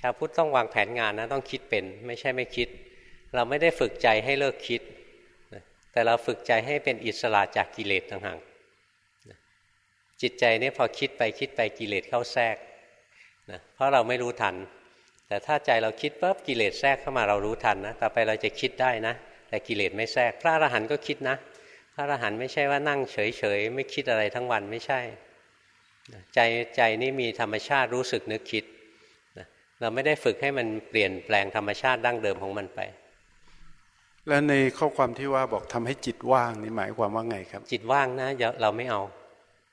ชาวพุทธต้องวางแผนงานนะต้องคิดเป็นไม่ใช่ไม่คิด เราไม่ได้ฝึกใจให้เลิกคิด แต่เราฝึกใจให้เป็นอิสระจากกิเลสต่างหากจิตใจนี่พอคิดไปคิดไปกิเลสเข้าแทรกนะเพราะเราไม่รู้ทัน แต่ถ้าใจเราคิดปุ๊บกิเลสแทรกเข้ามาเรารู้ทันนะต่อไปเราจะคิดได้นะ แต่กิเลสไม่แทรก พระอรหันต์ก็คิดนะ พระอรหันต์ไม่ใช่ว่านั่งเฉยๆไม่คิดอะไรทั้งวันไม่ใช่ ใจใจนี่มีธรรมชาติรู้สึกนึกคิด เราไม่ได้ฝึกให้มันเปลี่ยนแปลงธรรมชาติดั้งเดิมของมันไป แล้วในข้อความที่ว่าบอกทำให้จิตว่างนี่หมายความว่าไงครับ จิตว่างนะเราไม่เอา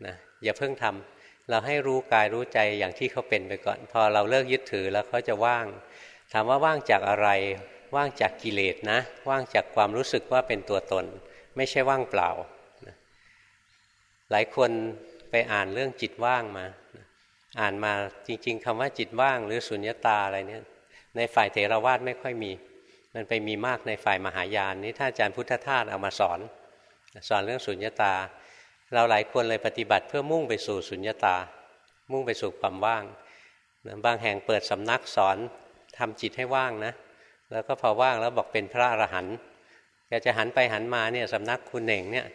นะอย่าเพิ่งทำเราให้รู้กายรู้ใจอย่างที่เขาเป็นไปก่อน พอเราเลิกยึดถือแล้วเขาจะว่าง ถามว่าว่างจากอะไร ว่างจากกิเลสนะ ว่างจากความรู้สึกว่าเป็นตัวตน ไม่ใช่ว่างเปล่านะหลายคนไปอ่านเรื่องจิตว่างมา อ่านมาจริง ๆคำว่าจิตว่าง หรือสุญญตาอะไรเนี่ยในฝ่ายเถรวาทไม่ค่อยมี มันไปมีมากในฝ่ายมหายานนี้ถ้าอาจารย์พุทธทาสเอามาสอน สอนเรื่องสุญญตา เราหลายคนเลยปฏิบัติเพื่อมุ่งไปสู่สุญญตา มุ่งไปสู่ความว่างบางแห่งเปิดสำนักสอนทำจิตให้ว่างนะแล้วก็พอว่างแล้วบอกเป็นพระอรหันต์แกจะหันไปหันมาเนี่ยสำนักคุณเน่งเนี่ย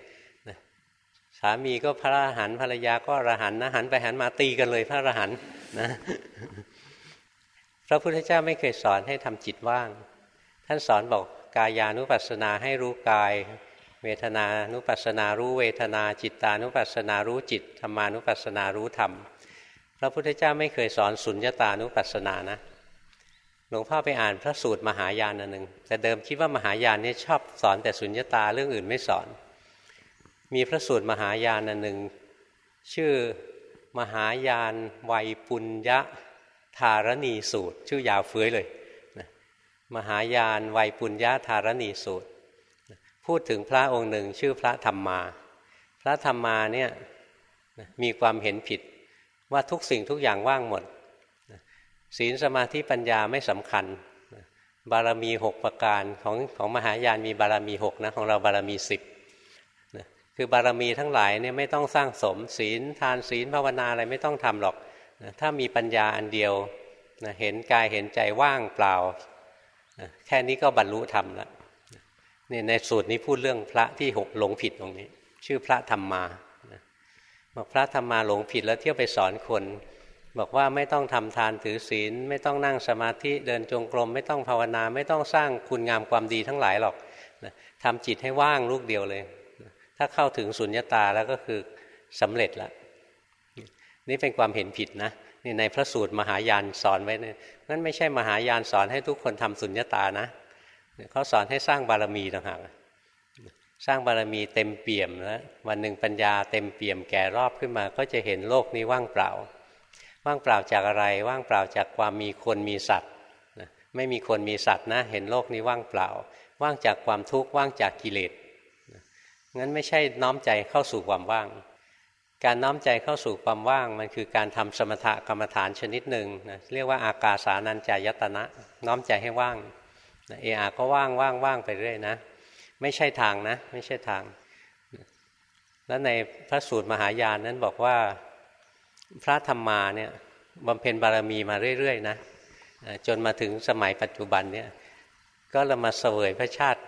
สามีก็พระอรหันต์ภรรยาก็อรหันต์นะหันไปหันมาตีกันเลยพระอรหันต์นะพระพุทธเจ้าไม่เคยสอนให้ทำจิตว่าง ท่านสอนบอกกายานุปัสสนาให้รู้กาย เวทนานุปัสสนารู้เวทนา จิตตานุปัสสนารู้จิตธรรมานุปัสสนารู้ธรรม พระพุทธเจ้าไม่เคยสอนสุญญตานุปัสสนานะหลวงพ่อไปอ่านพระสูตรมหายานอันหนึ่งแต่เดิมคิดว่ามหายานนี่ชอบสอนแต่สุญญตาเรื่องอื่นไม่สอน มีพระสูตรมหายานอันหนึ่ง ชื่อมหายานวัยปุญญะธารณีสูตร ชื่อยาวเฟื้อยเลยมหายานวัยปุญญาธารณีสูตร พูดถึงพระองค์หนึ่งชื่อพระธรรมมา พระธรรมมาเนี่ยมีความเห็นผิดว่าทุกสิ่งทุกอย่างว่างหมดศีลสมาธิปัญญาไม่สำคัญ บารมีหกประการของของมหายานมีบารมีหกนะของเราบารมีสิบ คือบารมีทั้งหลายเนี่ยไม่ต้องสร้างสมศีลทานศีลภาวนาอะไรไม่ต้องทำหรอกถ้ามีปัญญาอันเดียวเห็นกายเห็นใจว่างเปล่าแค่นี้ก็บรรลุธรรมแล้วนี่ในสูตรนี้พูดเรื่องพระที่หกหลงผิดตรงนี้ ชื่อพระธรรมมาบอกพระธรรมมาหลงผิดแล้วเที่ยวไปสอนคน บอกว่าไม่ต้องทำทานถือศีล ไม่ต้องนั่งสมาธิเดินจงกรม ไม่ต้องภาวนา ไม่ต้องสร้างคุณงามความดีทั้งหลายหรอกทำจิตให้ว่างลูกเดียวเลย ถ้าเข้าถึงสุญญตาแล้วก็คือสำเร็จแล้วนี่เป็นความเห็นผิดนะนี่ในพระสูตรมหายานสอนไว้เนี่ยนั่นไม่ใช่มหายานสอนให้ทุกคนทำสุญญตานะเขาสอนให้สร้างบารมีต่างหากสร้างบารมีเต็มเปี่ยมแล้ววันหนึ่งปัญญาเต็มเปี่ยมแก่รอบขึ้นมา ก็จะเห็นโลกนี้ว่างเปล่า ว่างเปล่าจากอะไร ว่างเปล่าจากความมีคนมีสัตว์ไม่มีคนมีสัตว์นะ เห็นโลกนี้ว่างเปล่า ว่างจากความทุกข์ว่างจากกิเลส งั้นไม่ใช่น้อมใจเข้าสู่ความว่าง การน้อมใจเข้าสู่ความว่าง มันคือการทำสมถกรรมฐานชนิดหนึ่งนะเรียกว่าอากาสานัญจายตนะ น้อมใจให้ว่างเออาก็ว่างว่างว่างไปเรื่อยนะ ไม่ใช่ทางนะ ไม่ใช่ทาง แล้วในพระสูตรมหายานนั้นบอกว่าพระธรรมาเนี่ยบำเพ็ญบารมีมาเรื่อยๆนะจนมาถึงสมัยปัจจุบันเนี่ยก็เรามาเสวยพระชาติ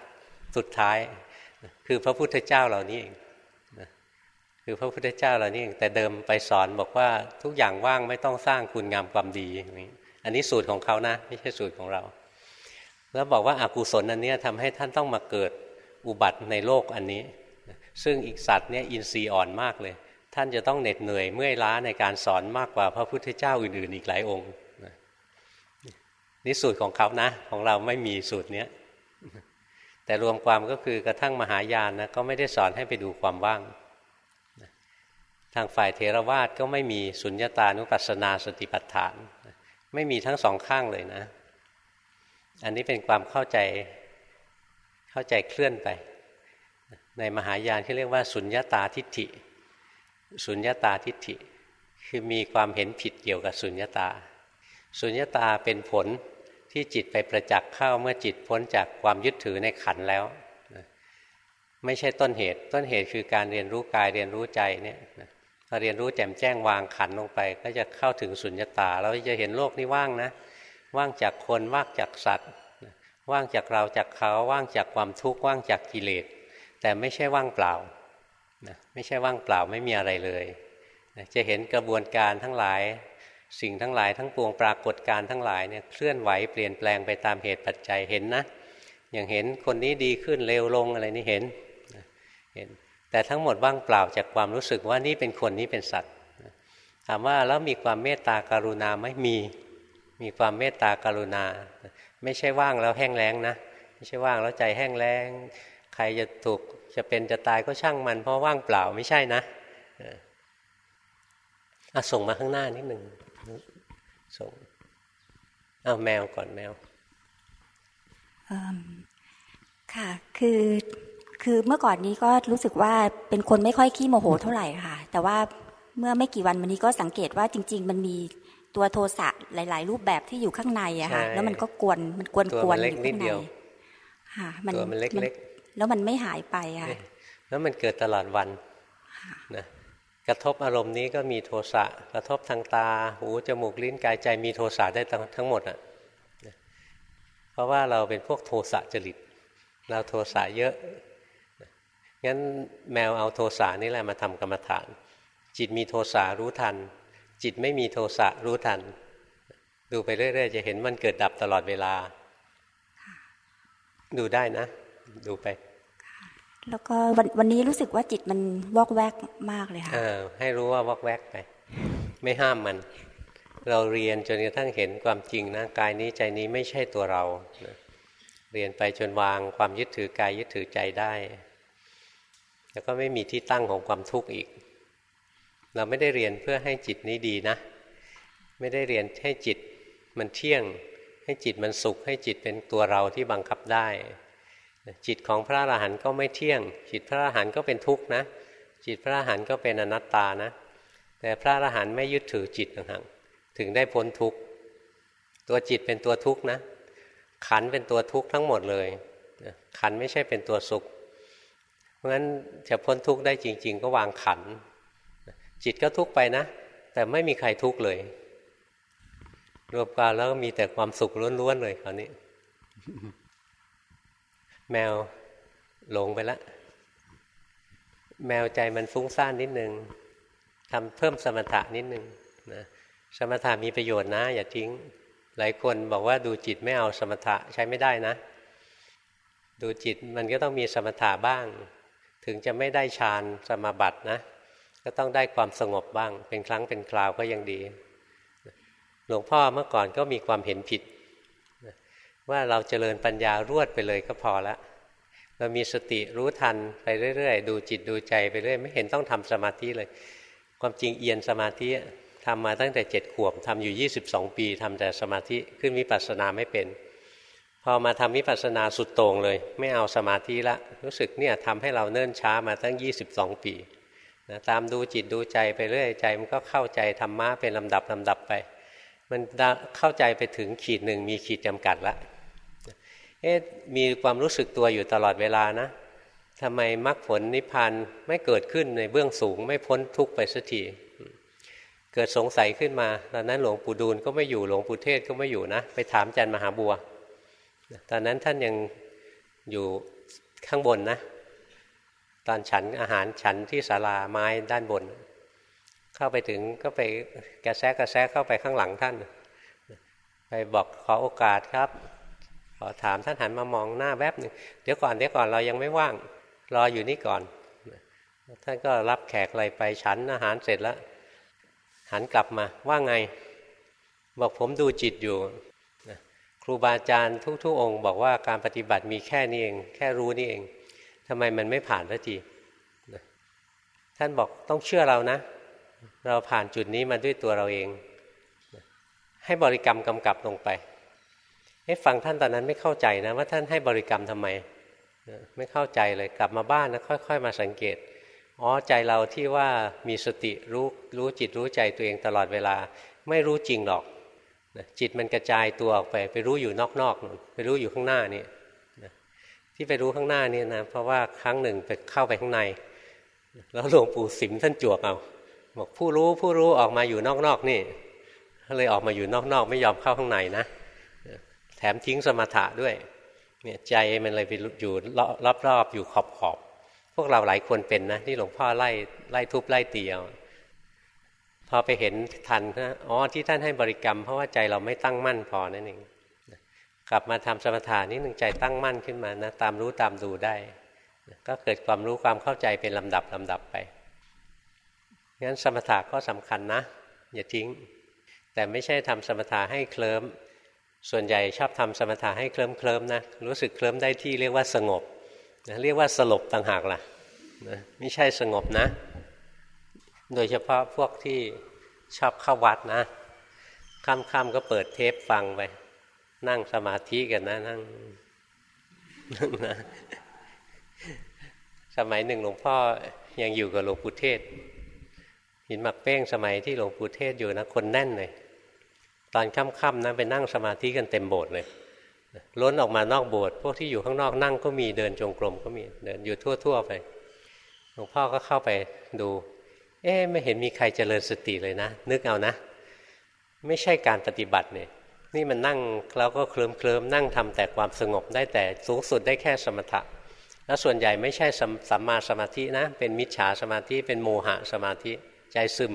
สุดท้าย คือพระพุทธเจ้าเหล่านี้เองคือพระพุทธเจ้าเรานี่แต่เดิมไปสอนบอกว่าทุกอย่างว่างไม่ต้องสร้างคุณงามความดีแบบนี้อันนี้สูตรของเขานะ ไม่ใช่สูตรของเรา แล้วบอกว่าอากุศลอันนี้ทำให้ท่านต้องมาเกิดอุบัติในโลกอันนี้ ซึ่งอีกสัตว์เนี่ยอินทรีย์อ่อนมากเลย ท่านจะต้องเหน็ดเหนื่อยเมื่อยล้าในการสอนมากกว่าพระพุทธเจ้าอื่น ๆ อีกหลายองค์นี่สูตรของเขานะ ของเราไม่มีสูตรเนี้ย แต่รวมความก็คือกระทั่งมหายานนะก็ไม่ได้สอนให้ไปดูความว่าง ทางฝ่ายเทรวาสก็ไม่มีสุญญตานุปัสสนาสติปัฏฐาน ไม่มีทั้งสองข้างเลยนะ อันนี้เป็นความเข้าใจเข้าใจเคลื่อนไป ในมหายานที่เรียกว่า สุญญาตาทิฏฐิ สุญญาตาทิฏฐิ คือมีความเห็นผิดเกี่ยวกับสุญญาตา สุญญาตาเป็นผล ที่จิตไปประจักษ์เข้าเมื่อจิตพ้นจากความยึดถือในขันแล้ว ไม่ใช่ต้นเหตุ ต้นเหตุคือการเรียนรู้กายเรียนรู้ใจเนี่ยพอเรียนรู้แจ่มแจ้งวางขันลงไป ก็จะเข้าถึงสุญญตาเราจะเห็นโลกนี้ว่างนะ ว่างจากคนว่างจากสัตว์ ว่างจากเราจากเขาว่างจากความทุกข์ว่างจากกิเลสแต่ไม่ใช่ว่างเปล่าไม่ใช่ว่างเปล่าไม่มีอะไรเลย จะเห็นกระบวนการทั้งหลาย สิ่งทั้งหลายทั้งปวงปรากฏการทั้งหลายเนี่ยเคลื่อนไหวเปลี่ยนแปลงไปตามเหตุปัจจัยเห็นนะ อย่างเห็นคนนี้ดีขึ้นเร็วลงอะไรนี่เห็นเห็น แต่ทั้งหมดว่างเปล่าจากความรู้สึกว่านี่เป็นคนนี้เป็นสัตว์ถามว่าแล้วมีความเมตตาการุณาไหมมีมีความเมตตาการุณา ไม่ใช่ว่างแล้วแห้งแล้งนะไม่ใช่ว่างแล้วใจแห้งแล้ง ใครจะถูกจะเป็นจะตายก็ช่างมันเพราะว่างเปล่าไม่ใช่นะอะส่งมาข้างหน้านิดหนึ่ง ส่งเอาแมวก่อนแมวค่ะ คือคือเมื่อก่อนนี้ก็รู้สึกว่าเป็นคนไม่ค่อยขี้โมโหเท่าไหร่ค่ะ แต่ว่าเมื่อไม่กี่วันมานี้ก็สังเกตว่าจริง ๆ มันมีตัวโทสะหลาย ๆ รูปแบบที่อยู่ข้างในอะค่ะ แล้วมันก็กวนมันกวนกวนอยู่ข้างในค่ะมันมันเล็กๆแล้วมันไม่หายไปค่ะแล้วมันเกิดตลอดวันนะ กระทบอารมณ์นี้ก็มีโทสะกระทบทางตา หูจมูกลิ้นกายใจมีโทสะได้ทั้งหมดอะเพราะว่าเราเป็นพวกโทสะจริต เราโทสะเยอะงั้นแมวเอาโทสะนี่แหละมาทำกรรมฐาน จิตมีโทสะรู้ทัน จิตไม่มีโทสะรู้ทัน ดูไปเรื่อยๆจะเห็นมันเกิดดับตลอดเวลา ดูได้นะ ดูไป แล้วก็วันวันนี้รู้สึกว่าจิตมันวอกแวกมากเลยค่ะให้รู้ว่าวอกแวกไป ไม่ห้ามมัน เราเรียนจนกระทั่งเห็นความจริงนะกายนี้ใจนี้ไม่ใช่ตัวเราเรียนไปจนวางความยึดถือกายยึดถือใจได้ แล้วก็ไม่มีที่ตั้งของความทุกข์อีก เราไม่ได้เรียนเพื่อให้จิตนี้ดีนะ ไม่ได้เรียนให้จิตมันเที่ยง ให้จิตมันสุข ให้จิตเป็นตัวเราที่บังคับได้ จิตของพระอรหันต์ก็ไม่เที่ยง จิตพระอรหันต์ก็เป็นทุกข์นะ จิตพระอรหันต์ก็เป็นอนัตตานะ แต่พระอรหันต์ไม่ยึดถือจิตต่างๆถึงได้พ้นทุกข์ ตัวจิตเป็นตัวทุกข์นะ ขันเป็นตัวทุกข์ทั้งหมดเลย ขันไม่ใช่เป็นตัวสุข เพราะฉะนั้นจะพ้นทุกข์ได้จริง ๆ ก็วางขัน จิตก็ทุกข์ไปนะ แต่ไม่มีใครทุกข์เลย รวมกันแล้วมีแต่ความสุขล้วนๆเลยคราวนี้ แมวหลงไปละแมวใจมันฟุ้งซ่านนิดนึงทำเพิ่มสมถะนิดนึงนะสมถะมีประโยชน์นะ อย่าทิ้ง หลายคนบอกว่าดูจิตไม่เอาสมถะใช้ไม่ได้นะ ดูจิตมันก็ต้องมีสมถะบ้าง ถึงจะไม่ได้ฌานสมาบัตินะ ก็ต้องได้ความสงบบ้าง เป็นครั้งเป็นคราวก็ยังดี หลวงพ่อเมื่อก่อนก็มีความเห็นผิด ว่าเราเจริญปัญญารวดไปเลยก็พอละเรามีสติรู้ทันไปเรื่อยๆ ดูจิตดูใจไปเรื่อยไม่เห็นต้องทำสมาธิเลย ความจริงเอียนสมาธิทำมาตั้งแต่เจ็ดขวบทำอยู่ 22 ปีทำแต่สมาธิขึ้นวิปัสสนาไม่เป็น พอมาทำวิปัสสนาสุดโต่งเลย ไม่เอาสมาธิละรู้สึกเนี่ยทำให้เราเนิ่นช้ามาตั้ง 22 ปีนะตามดูจิตดูใจไปเรื่อยใจมันก็เข้าใจธรรมะเป็นลำดับลำดับไป มันเข้าใจไปถึงขีดหนึ่งมีขีดจำกัดละ เอ๊ะมีความรู้สึกตัวอยู่ตลอดเวลานะทำไมมรรคผลนิพพานไม่เกิดขึ้นในเบื้องสูง ไม่พ้นทุกไปสักทีเกิดสงสัยขึ้นมา ตอนนั้นหลวงปู่ดูลก็ไม่อยู่หลวงปู่เทศก็ไม่อยู่นะ ไปถามจันมหาบัว ตอนนั้นท่านยังอยู่ข้างบนนะ ตอนฉันอาหารฉันที่ศาลาไม้ด้านบน เข้าไปถึงก็ไปกระแซกกระแซกเข้าไปข้างหลังท่าน ไปบอกขอโอกาสครับ ขอถามท่านหันมามองหน้าแวบหนึ่งเดี๋ยวก่อนเดี๋ยวก่อนเรายังไม่ว่าง รออยู่นี่ก่อนท่านก็รับแขกอะไรไปฉันอาหารเสร็จแล้ว หันกลับมาว่าไง บอกผมดูจิตอยู่ครูบาอาจารย์ทุกๆองค์บอกว่าการปฏิบัติมีแค่นี้เอง แค่รู้นี่เองทำไมมันไม่ผ่านสักทีท่านบอกต้องเชื่อเรานะ เราผ่านจุดนี้มาด้วยตัวเราเอง ให้บริกรรมกำกับลงไป ให้ฟังท่านตอนนั้นไม่เข้าใจนะว่าท่านให้บริกรรมทำไม ไม่เข้าใจเลยกลับมาบ้านนะค่อย ๆ มาสังเกตอ๋อใจเราที่ว่ามีสติรู้รู้จิตรู้ใจตัวเองตลอดเวลา ไม่รู้จริงหรอกจิตมันกระจายตัวออกไป ไปรู้อยู่นอกๆไปรู้อยู่ข้างหน้านี่ที่ไปรู้ข้างหน้านี่นะเพราะว่าครั้งหนึ่งไปเข้าไปข้างใน แล้วหลวงปู่สิมท่านจวกเอาบอกผู้รู้ผู้รู้ออกมาอยู่นอกๆนี่เลยออกมาอยู่นอกๆ ไม่ยอมเข้าข้างในนะ แถมทิ้งสมถะด้วยเนี่ยใจมันเลยไปอยู่รอบๆอยู่ขอบๆพวกเราหลายคนเป็นนะที่หลวงพ่อไล่ไล่ทุบไล่เตีเอาพอไปเห็นทันนะอ๋อที่ท่านให้บริกรรม เพราะว่าใจเราไม่ตั้งมั่นพอนั่นเองกลับมาทำสมถานิดหนึ่งใจตั้งมั่นขึ้นมานะตามรู้ตามดูได้ ก็เกิดความรู้ความเข้าใจเป็นลำดับลำดับไปงั้นสมถะก็สำคัญนะ อย่าทิ้ง แต่ไม่ใช่ทำสมถะให้เคลิ้ม ส่วนใหญ่ชอบทำสมถะให้เคลิ้มเคลิ้มนะรู้สึกเคลิ้มได้ที่เรียกว่าสงบนะเรียกว่าสลบต่างหากล่ะนะไม่ใช่สงบนะ โดยเฉพาะพวกที่ชอบเข้าวัดนะค่ำๆก็เปิดเทปฟังไป นั่งสมาธิกันนะนั่งนะสมัยหนึ่งหลวงพ่อยังอยู่กับหลวงปู่เทศหินหมักเป้งสมัยที่หลวงปู่เทศอยู่นะคนแน่นเลย ตอนค่ำๆนะไปนั่งสมาธิกันเต็มโบสถ์เลยล้นออกมานอกโบสถ์พวกที่อยู่ข้างนอกนั่งก็มีเดินจงกรมก็มีเดินอยู่ทั่ว ๆ ไปหลวงพ่อก็เข้าไปดู เอ๊ไม่เห็นมีใครเจริญสติเลยนะ นึกเอานะ ไม่ใช่การปฏิบัติเนี่ยนี่มันนั่งแล้วก็เคลิมเคลิมนั่งทำแต่ความสงบได้แต่สูงสุดได้แค่สมถะ แล้วส่วนใหญ่ไม่ใช่สัมมาสมาธินะ เป็นมิจฉาสมาธิเป็นโมหะสมาธิใจซึม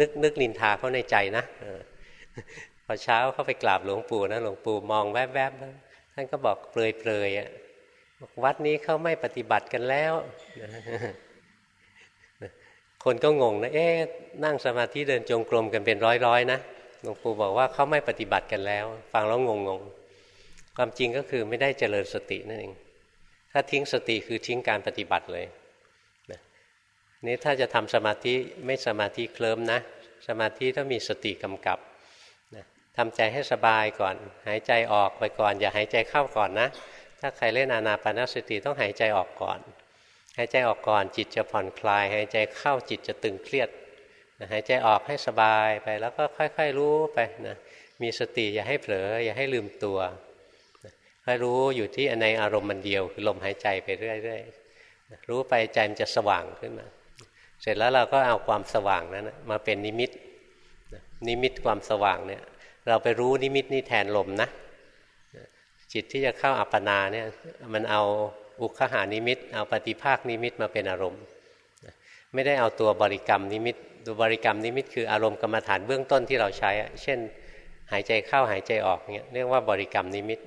นึกนึกนินทาเขาในใจนะ พอเช้าเข้าไปกราบหลวงปู่นะหลวงปู่มองแวบๆท่านก็บอกเปลยๆอะวัดนี้เขาไม่ปฏิบัติกันแล้ว คนก็งงนะเอ๊ะนั่งสมาธิเดินจงกรมกันเป็นร้อยๆนะหลวงปู่บอกว่าเขาไม่ปฏิบัติกันแล้ว ฟังแล้วงงๆความจริงก็คือไม่ได้เจริญสตินั่นเองถ้าทิ้งสติคือทิ้งการปฏิบัติเลยนี่ถ้าจะทำสมาธิไม่สมาธิเคลิ้มนะ สมาธิต้องมีสติกำกับ ทำใจให้สบายก่อน หายใจออกไปก่อน อย่าหายใจเข้าก่อนนะ ถ้าใครเล่นอานาปานสติต้องหายใจออกก่อน หายใจออกก่อนจิตจะผ่อนคลาย หายใจเข้าจิตจะตึงเครียดหายใจออกให้สบายไปแล้วก็ค่อย ๆ รู้ไปนะมีสติอย่าให้เผลอ อย่าให้ลืมตัวให้รู้อยู่ที่ในอารมณ์อันเดียวคือลมหายใจไปเรื่อยๆรู้ไปใจมันจะสว่างขึ้นมา เสร็จแล้วเราก็เอาความสว่างนั้นมาเป็นนิมิตนิมิตความสว่างเนี่ย เราไปรู้นิมิตนี้แทนลมนะ จิตที่จะเข้าอัปปนาเนี่ยมันเอาอุคคหนิมิต เอาปฏิภาคนิมิตมาเป็นอารมณ์ ไม่ได้เอาตัวบริกรรมนิมิตตัวบริกรรมนิมิต คืออารมณ์กรรมฐานเบื้องต้นที่เราใช้ เช่น หายใจเข้าหายใจออกเนี่ยเรียกว่าบริกรรมนิมิต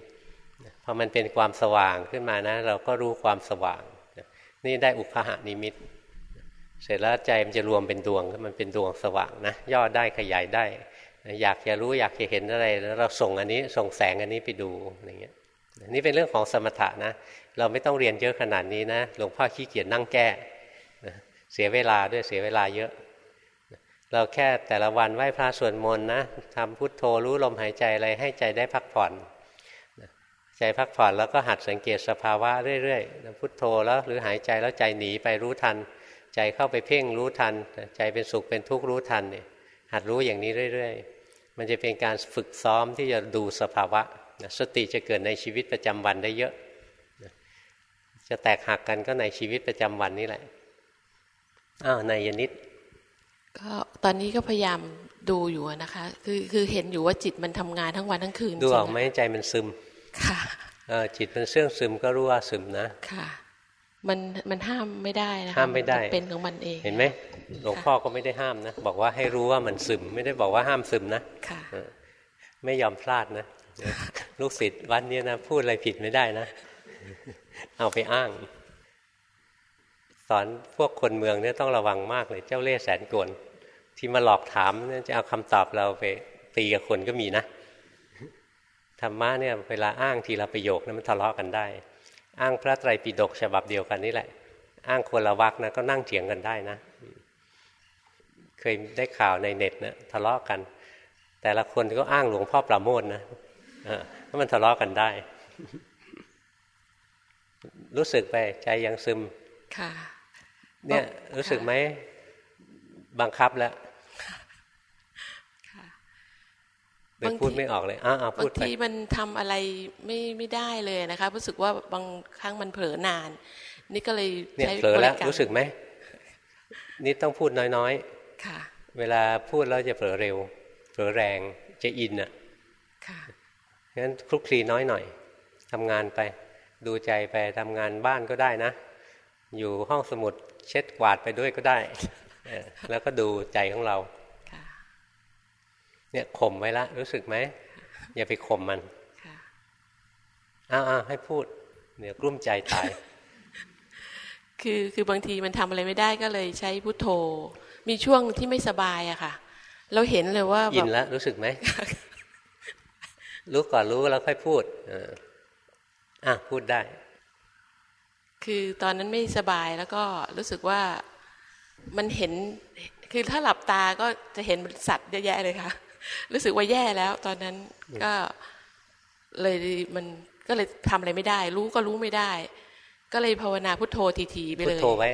พอมันเป็นความสว่างขึ้นมานะ เราก็รู้ความสว่าง นี่ได้อุคหานิมิต เสร็จแล้วใจมันจะรวมเป็นดวงมันเป็นดวงสว่างนะย่อได้ขยายได้ อยากจะรู้อยากจะเห็นอะไรแล้วเราส่งอันนี้ส่งแสงอันนี้ไปดูอย่างเงี้ยนี่เป็นเรื่องของสมถะนะ เราไม่ต้องเรียนเยอะขนาดนี้นะหลวงพ่อขี้เกียจนั่งแก้เสียเวลาด้วยเสียเวลาเยอะ เราแค่แต่ละวันไหว้พระสวดมนต์นะทำพุทโธรู้ลมหายใจอะไรให้ใจได้พักผ่อนใจพักผ่อนแล้วก็หัดสังเกตสภาวะเรื่อยๆพุทโธแล้วหรือหายใจแล้วใจหนีไปรู้ทัน ใจเข้าไปเพ่งรู้ทัน ใจเป็นสุขเป็นทุกข์รู้ทันเนี่ยหัดรู้อย่างนี้เรื่อย ๆ มันจะเป็นการฝึกซ้อมที่จะดูสภาวะสติจะเกิดในชีวิตประจำวันได้เยอะจะแตกหักกันก็ในชีวิตประจำวันนี่แหละอ้าวนายนิดก็ตอนนี้ก็พยายามดูอยู่นะคะ คือคือเห็นอยู่ว่าจิตมันทำงานทั้งวันทั้งคืนดูออกไหมใจมันซึมค่ะจิตมันเสื่องซึมก็รู้ว่าซึมนะค่ะ มันมันห้ามไม่ได้นะห้ามไม่ได้เป็นของมันเอง เห็นไหมหลวงพ่อก็ไม่ได้ห้ามนะ บอกว่าให้รู้ว่ามันซึม ไม่ได้บอกว่าห้ามซึมนะค่ะไม่ยอมพลาดนะ ลูกศิษย์วัดนี้นะ พูดอะไรผิดไม่ได้นะ เอาไปอ้าง สอนพวกคนเมืองเนี่ยต้องระวังมากเลยเจ้าเล่ห์แสนกลที่มาหลอกถามเนี่ยจะเอาคำตอบเราไปตีกับคนก็มีนะธรรมะเนี่ย เวลาอ้างทีละประโยคนะมันทะเลาะกันได้ อ้างพระไตรปิฎกฉบับเดียวกันนี่แหละ อ้างคนละวักนะก็นั่งเถียงกันได้นะ เคยได้ข่าวในเน็ตนะทะเลาะกัน แต่ละคนก็อ้างหลวงพ่อประโมทนะแล้วมันทะเลาะกันได้ รู้สึกไปใจยังซึม ค่ะ เนี่ยรู้สึกไหมบังคับแล้ว บางพูดไม่ออกเลยอ่าบางทีมันทำอะไรไม่ไม่ได้เลยนะคะรู้สึกว่าบางครั้งมันเผลอนาน นี่ก็เลยใช้เผลอแล้วรู้สึกไหมนี่ต้องพูดน้อยๆค่ะ เวลาพูดแล้วจะเผลอเร็ว เผลอแรงจะอินอะค่ะงั้นคลุกคลีน้อยหน่อยทำงานไปดูใจไปทำงานบ้านก็ได้นะ อยู่ห้องสมุดเช็ดกวาดไปด้วยก็ได้ แล้วก็ดูใจของเรา เนี่ยข่มไว้ละ รู้สึกไหมอย่าไปข่มมันอ้าวให้พูดเนี่ยกลุ้มใจตาย คือคือบางทีมันทำอะไรไม่ได้ก็เลยใช้พุทโธ มีช่วงที่ไม่สบายอะค่ะ เราเห็นเลยว่ายินแล้วรู้สึกไหมรู้ก่อนรู้แล้วค่อยพูดอะพูดได้ คือตอนนั้นไม่สบายแล้วก็รู้สึกว่ามันเห็น คือถ้าหลับตาก็จะเห็นสัตว์เยอะแยะเลยค่ะ รู้สึกว่าแย่แล้ว ตอนนั้นก็เลยมันก็เลยทำอะไรไม่ได้ รู้ก็รู้ไม่ได้ ก็เลยภาวนาพุทโธทีๆไปเลยพุทโธไว้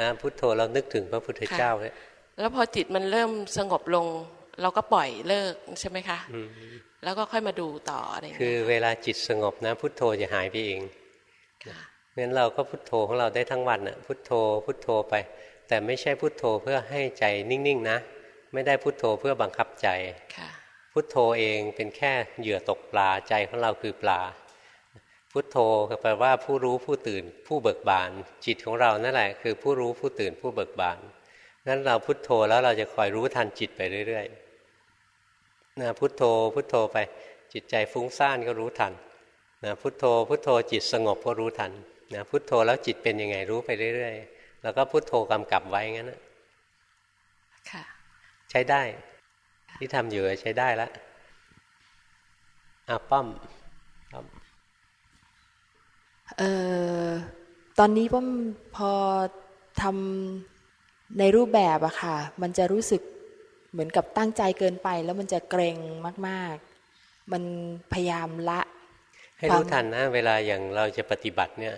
นะพุทโธเรานึกถึงพระพุทธเจ้าไว้แล้วพอจิตมันเริ่มสงบลง เราก็ปล่อยเลิกใช่ไหมคะแล้วก็ค่อยมาดูต่ออะไรคือเวลาจิตสงบนะ พุทโธจะหายไปเองงั้นเราก็พุทโธของเราได้ทั้งวันน่ะพุทโธพุทโธไป แต่ไม่ใช่พุทโธเพื่อให้ใจนิ่งๆนะ ไม่ได้พุทโธเพื่อบังคับใจพุทโธเองเป็นแค่เหยื่อตกปลาใจของเราคือปลา พุทโธแปลว่าผู้รู้ผู้ตื่น ผู้เบิกบาน จิตของเรานั่นแหละคือผู้รู้ผู้ตื่นผู้เบิกบานงั้นเราพุทโธแล้วเราจะคอยรู้ทันจิตไปเรื่อยๆนะพุทโธพุทโธไปจิตใจฟุ้งซ่านก็รู้ทันนะพุทโธพุทโธจิตสงบก็รู้ทันนะพุทโธแล้วจิตเป็นยังไงรู้ไปเรื่อยๆ แล้วก็พุทโธกำกับไว้งั้นนะ ใช้ได้ ที่ทำอยู่ใช้ได้แล้วอาป้อมเอ่อตอนนี้ป้อมพอทำในรูปแบบอะค่ะ มันจะรู้สึกเหมือนกับตั้งใจเกินไป แล้วมันจะเกรงมาก ๆ มันพยายามละ ให้รู้ทันนะ เวลาอย่างเราจะปฏิบัติเนี่ย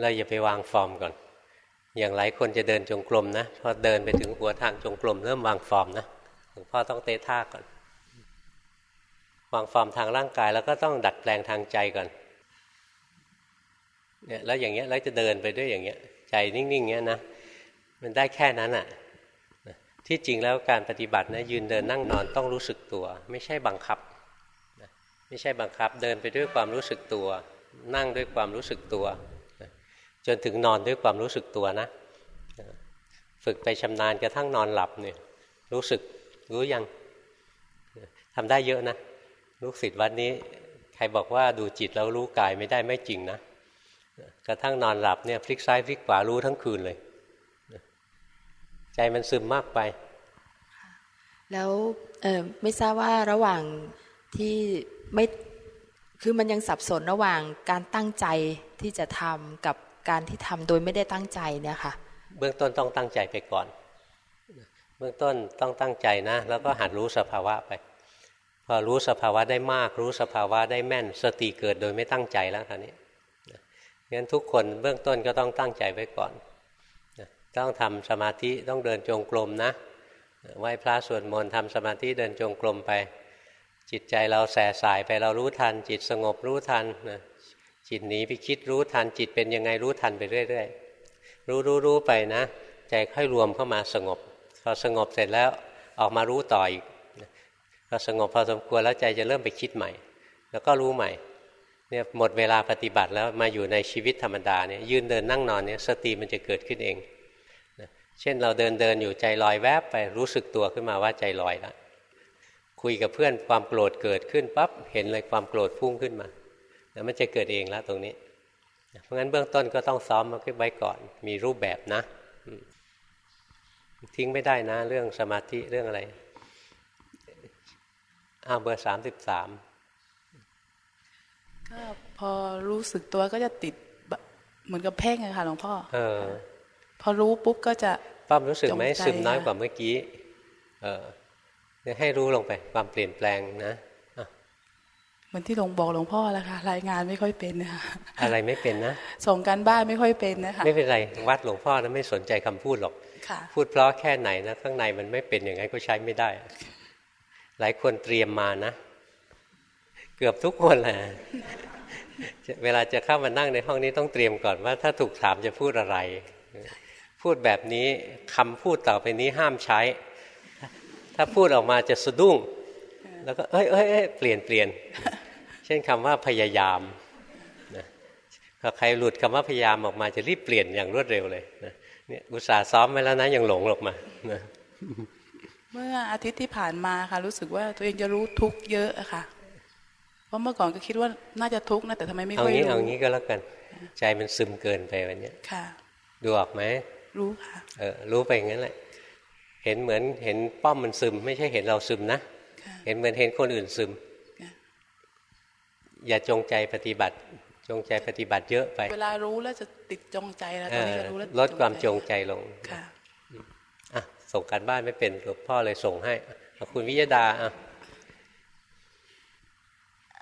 เราอย่าไปวางฟอร์มก่อน อย่างหลายคนจะเดินจงกรมนะพอเดินไปถึงหัวทางจงกรมเริ่มวางฟอร์มนะหลวงพ่อต้องเตะท่าก่อน วางฟอร์มทางร่างกายแล้วก็ต้องดัดแปลงทางใจก่อนเนี่ยแล้วอย่างเงี้ยแล้วจะเดินไปด้วยอย่างเงี้ย ใจนิ่งๆเงี้ยนะมันได้แค่นั้นอะ่ะที่จริงแล้วการปฏิบัตินะยืนเดินนั่งนอนต้องรู้สึกตัว ไม่ใช่บังคับไม่ใช่บังคับ เดินไปด้วยความรู้สึกตัว นั่งด้วยความรู้สึกตัว นถึงนอนด้วยความรู้สึกตัวนะ ฝึกไปชำนาญกระทั่งนอนหลับเนี่ย รู้สึกรู้ยังทำได้เยอะนะลูกศิษย์วัดนี้ ใครบอกว่าดูจิตแล้วรู้กายไม่ได้ไม่จริงนะกระทั่งนอนหลับเนี่ยพลิกซ้ายพลิกขวารู้ทั้งคืนเลย ใจมันซึมมากไป แล้วไม่ทราบว่าระหว่างที่ไม่คือมันยังสับสนระหว่างการตั้งใจที่จะทำกับ การที่ทำโดยไม่ได้ตั้งใจเนี่ยค่ะ เบื้องต้นต้องตั้งใจไปก่อน เบื้องต้นต้องตั้งใจนะ แล้วก็หัดรู้สภาวะไป พอรู้สภาวะได้มาก รู้สภาวะได้แม่น สติเกิดโดยไม่ตั้งใจแล้วท่านี้งั้นทุกคนเบื้องต้นก็ต้องตั้งใจไว้ก่อน ต้องทำสมาธิต้องเดินจงกรมนะไหว้พระสวดมนต์ทำสมาธิเดินจงกรมไป จิตใจเราแส่สายไปเรารู้ทัน จิตสงบรู้ทันนะ จิตหนีไปคิดรู้ทันจิตเป็นยังไงรู้ทันไปเรื่อยๆรู้รู้รู้ไปนะ ใจค่อยรวมเข้ามาสงบ พอสงบเสร็จแล้วออกมารู้ต่ออีกพอสงบพอสมควรแล้วใจจะเริ่มไปคิดใหม่ แล้วก็รู้ใหม่เนี่ยหมดเวลาปฏิบัติแล้วมาอยู่ในชีวิตธรรมดาเนี่ยยืนเดินนั่งนอนเนี่ยสติมันจะเกิดขึ้นเองเช่นเราเดินเดินอยู่ใจลอยแวบไปรู้สึกตัวขึ้นมาว่าใจลอยแล้วคุยกับเพื่อนความโกรธเกิดขึ้นปั๊บเห็นเลยความโกรธพุ่งขึ้นมา แล้วมันจะเกิดเองแล้วตรงนี้ เพราะงั้นเบื้องต้นก็ต้องซ้อมมาขึ้นไว้ก่อน มีรูปแบบนะทิ้งไม่ได้นะ เรื่องสมาธิเรื่องอะไรอ้าวเบอร์สามสิบสามก็พอรู้สึกตัวก็จะติดเหมือนกับเพ่งอะค่ะหลวงพ่อเออ พอรู้ปุ๊บก็จะป้ามรู้สึกไหมซึมน้อยกว่าเมื่อกี้ เออให้รู้ลงไป ความเปลี่ยนแปลงนะ เหมือนที่หลวงบอกหลวงพ่อแล้วค่ะรายงานไม่ค่อยเป็นนะคะอะไรไม่เป็นนะส่งการบ้านไม่ค่อยเป็นนะคะไม่เป็นไรวัดหลวงพ่อนะไม่สนใจคำพูดหรอกพูดเพราะแค่ไหนนะข้างในมันไม่เป็นอย่างไงก็ใช้ไม่ได้ หลายคนเตรียมมานะ เกือบทุกคนแหละเวลาจะเข้ามานั่งในห้องนี้ต้องเตรียมก่อนว่า ถ้าถูกถามจะพูดอะไร พูดแบบนี้คำพูดต่อไปนี้ห้ามใช้ ถ้าพูดออกมาจะสะดุ้ง แล้วก็เอ้ยเอ้ยเปลี่ยนเปลี่ยนเช่นคำว่าพยายามนะพอใครหลุดคำว่าพยายามออกมาจะรีบเปลี่ยนอย่างรวดเร็วเลยนะเนี่ยอุตส่าห์ซ้อมไว้แล้วนะยังหลงหลกมานะเมื่ออาทิตย์ที่ผ่านมาค่ะ รู้สึกว่าตัวเองจะรู้ทุกเยอะอะค่ะ เพราะเมื่อก่อนก็คิดว่าน่าจะทุกข์นะแต่ทำไมไม่ค่อยรู้เอางี้เอางี้ก็แล้วกัน ใจมันซึมเกินไปวันนี้ค่ะ ดูออกไหมรู้ค่ะ เออรู้ไปอย่างนั้นแหละ เห็นเหมือนเห็นป้อมมันซึม ไม่ใช่เห็นเราซึมนะ เห็นเหมือนเห็นคนอื่นซึม อย่าจงใจปฏิบัติ จงใจปฏิบัติเยอะไป เวลารู้แล้วจะติดจงใจแล้วตอนนี้จะรู้แล้วลดความจงใจลงค่ะอะส่งการบ้านไม่เป็นหลวงพ่อเลยส่งให้คุณวิยดาอะ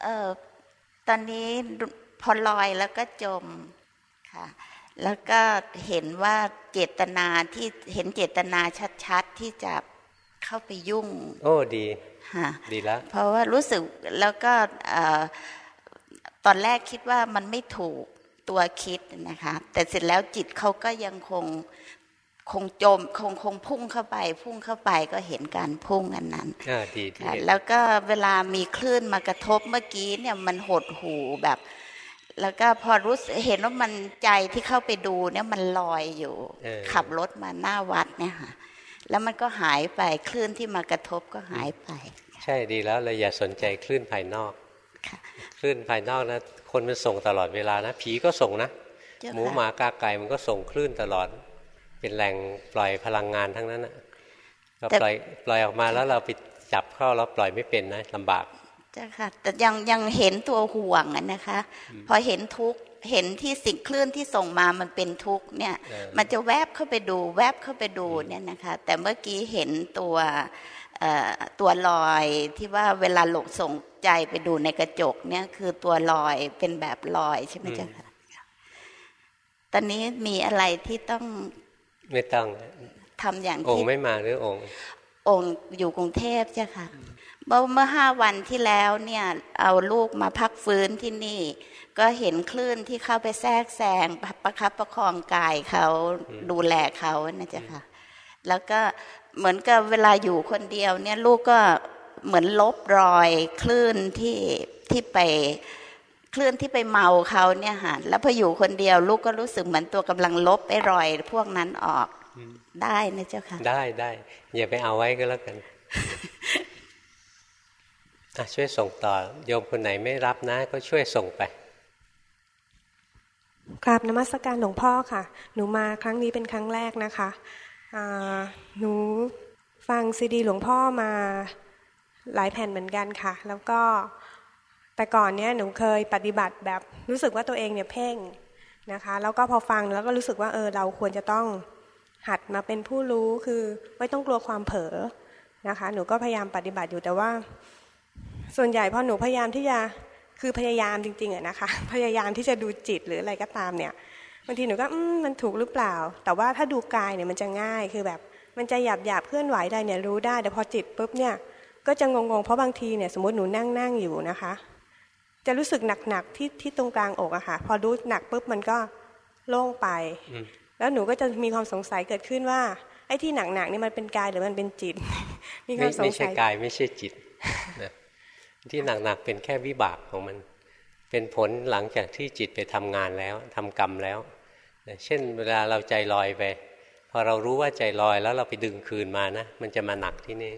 เออตอนนี้พอลอยแล้วก็จมค่ะ แล้วก็เห็นว่าเจตนาที่เห็นเจตนาชัดๆที่จะเข้าไปยุ่ง โอ้ดีฮะดีแล้วเพราะว่ารู้สึกแล้วก็ต อนแรกคิดว่ามันไม่ถูกตัวคิดนะคะ แต่เสร็จแล้วจิตเขาก็ยังคงคงจมคงคงพุ่งเข้าไป พุ่งเข้าไปก็เห็นการพุ่งอันนั้นดีแล้วก็เวลามีคลื่นมากระทบเมื่อกี้เนี่ยมันหดหูแบบ แล้วก็พอรู้เห็นว่ามันใจที่เข้าไปดูเนี่ยมันลอยอยู่ ขับรถมาหน้าวัดเนี่ยค่ะ แล้วมันก็หายไปคลื่นที่มากระทบก็หายไป ใช่ดีแล้วเราอย่าสนใจคลื่นภายนอก คลื่นภายนอกนะ คนมันส่งตลอดเวลานะ ผีก็ส่งนะ หมูหมากาไก่มันก็ส่งคลื่นตลอด เป็นแหล่งปล่อยพลังงานทั้งนั้นนะเราปล่อยปล่อยออกมาแล้วเราไปจับเข้าแล้วปล่อยไม่เป็นนะลำบากจ้ะค่ะ แต่ยังยังเห็นตัวห่วงนะคะ พอเห็นทุกเห็นที่สิ่งคลื่นที่ส่งมามันเป็นทุกเนี่ย มันจะแวบเข้าไปดู แวบเข้าไปดูเนี่ยนะคะ แต่เมื่อกี้เห็นตัว ตัวลอยที่ว่าเวลาหลงส่งใจไปดูในกระจกเนี่ยคือตัวลอยเป็นแบบลอยใช่ไหมจ๊ะตอนนี้มีอะไรที่ต้องไม่ต้องทำอย่างที่องค์ไม่มาหรือองค์ องค์อยู่กรุงเทพใช่ค่ะเมื่อเมื่อห้าวันที่แล้วเนี่ยเอาลูกมาพักฟื้นที่นี่ ก็เห็นคลื่นที่เข้าไปแทรกแซงประคับประคองกายเขาดูแลเขานะจ๊ะค่ะ แล้วก็ เหมือนกับเวลาอยู่คนเดียวเนี่ยลูกก็เหมือนลบรอยคลื่นที่ที่ไปคลื่นที่ไปเมาเขาเนี่ยฮะแล้วพออยู่คนเดียว ลูกก็รู้สึกเหมือนตัวกำลังลบไอ้รอย พวกนั้นออกได้นะเจ้าค่ะ ได้ได้อย่าไปเอาไว้ก็แล้วกันช่วยส่งต่อโยมคนไหนไม่รับนะ ก็ช่วยส่งไปกราบนมัสการหลวงพ่อค่ะ หนูมาครั้งนี้เป็นครั้งแรกนะคะ หนูฟังซีดีหลวงพ่อมาหลายแผ่นเหมือนกันค่ะ แล้วก็แต่ก่อนเนี้ยหนูเคยปฏิบัติแบบรู้สึกว่าตัวเองเนี่ยเพ่งนะคะ แล้วก็พอฟังแล้วก็รู้สึกว่าเออเราควรจะต้องหัดมาเป็นผู้รู้คือไม่ต้องกลัวความเผลอนะคะ หนูก็พยายามปฏิบัติอยู่แต่ว่า ส่วนใหญ่พอหนูพยายามที่จะคือพยายามจริงๆอะนะคะ พยายามที่จะดูจิตหรืออะไรก็ตามเนี่ย บางทีหนูก็อืมมันถูกหรือเปล่า แต่ว่าถ้าดูกายเนี่ยมันจะง่ายคือแบบ มันจะหยาบหยาบเคลื่อนไหวได้เนี่ยรู้ได้แต่พอจิตปุ๊บเนี่ยก็จะงงๆเพราะบางทีเนี่ยสมมติหนูนั่งนั่งอยู่นะคะ จะรู้สึกหนักๆที่ที่ตรงกลางอกอะค่ะ พอรู้หนักปุ๊บมันก็โล่งไป แล้วหนูก็จะมีความสงสัยเกิดขึ้นว่า ไอ้ที่หนักๆนี่มันเป็นกายหรือมันเป็นจิต มีความสงสัยไม่ใช่กายไม่ใช่จิตที่หนักๆเป็นแค่วิบากของมัน เป็นผลหลังจากที่จิตไปทำงานแล้วทำกรรมแล้ว เช่นเวลาเราใจลอยไป พอเรารู้ว่าใจลอยแล้วเราไปดึงคืนมานะ มันจะมาหนักที่นี่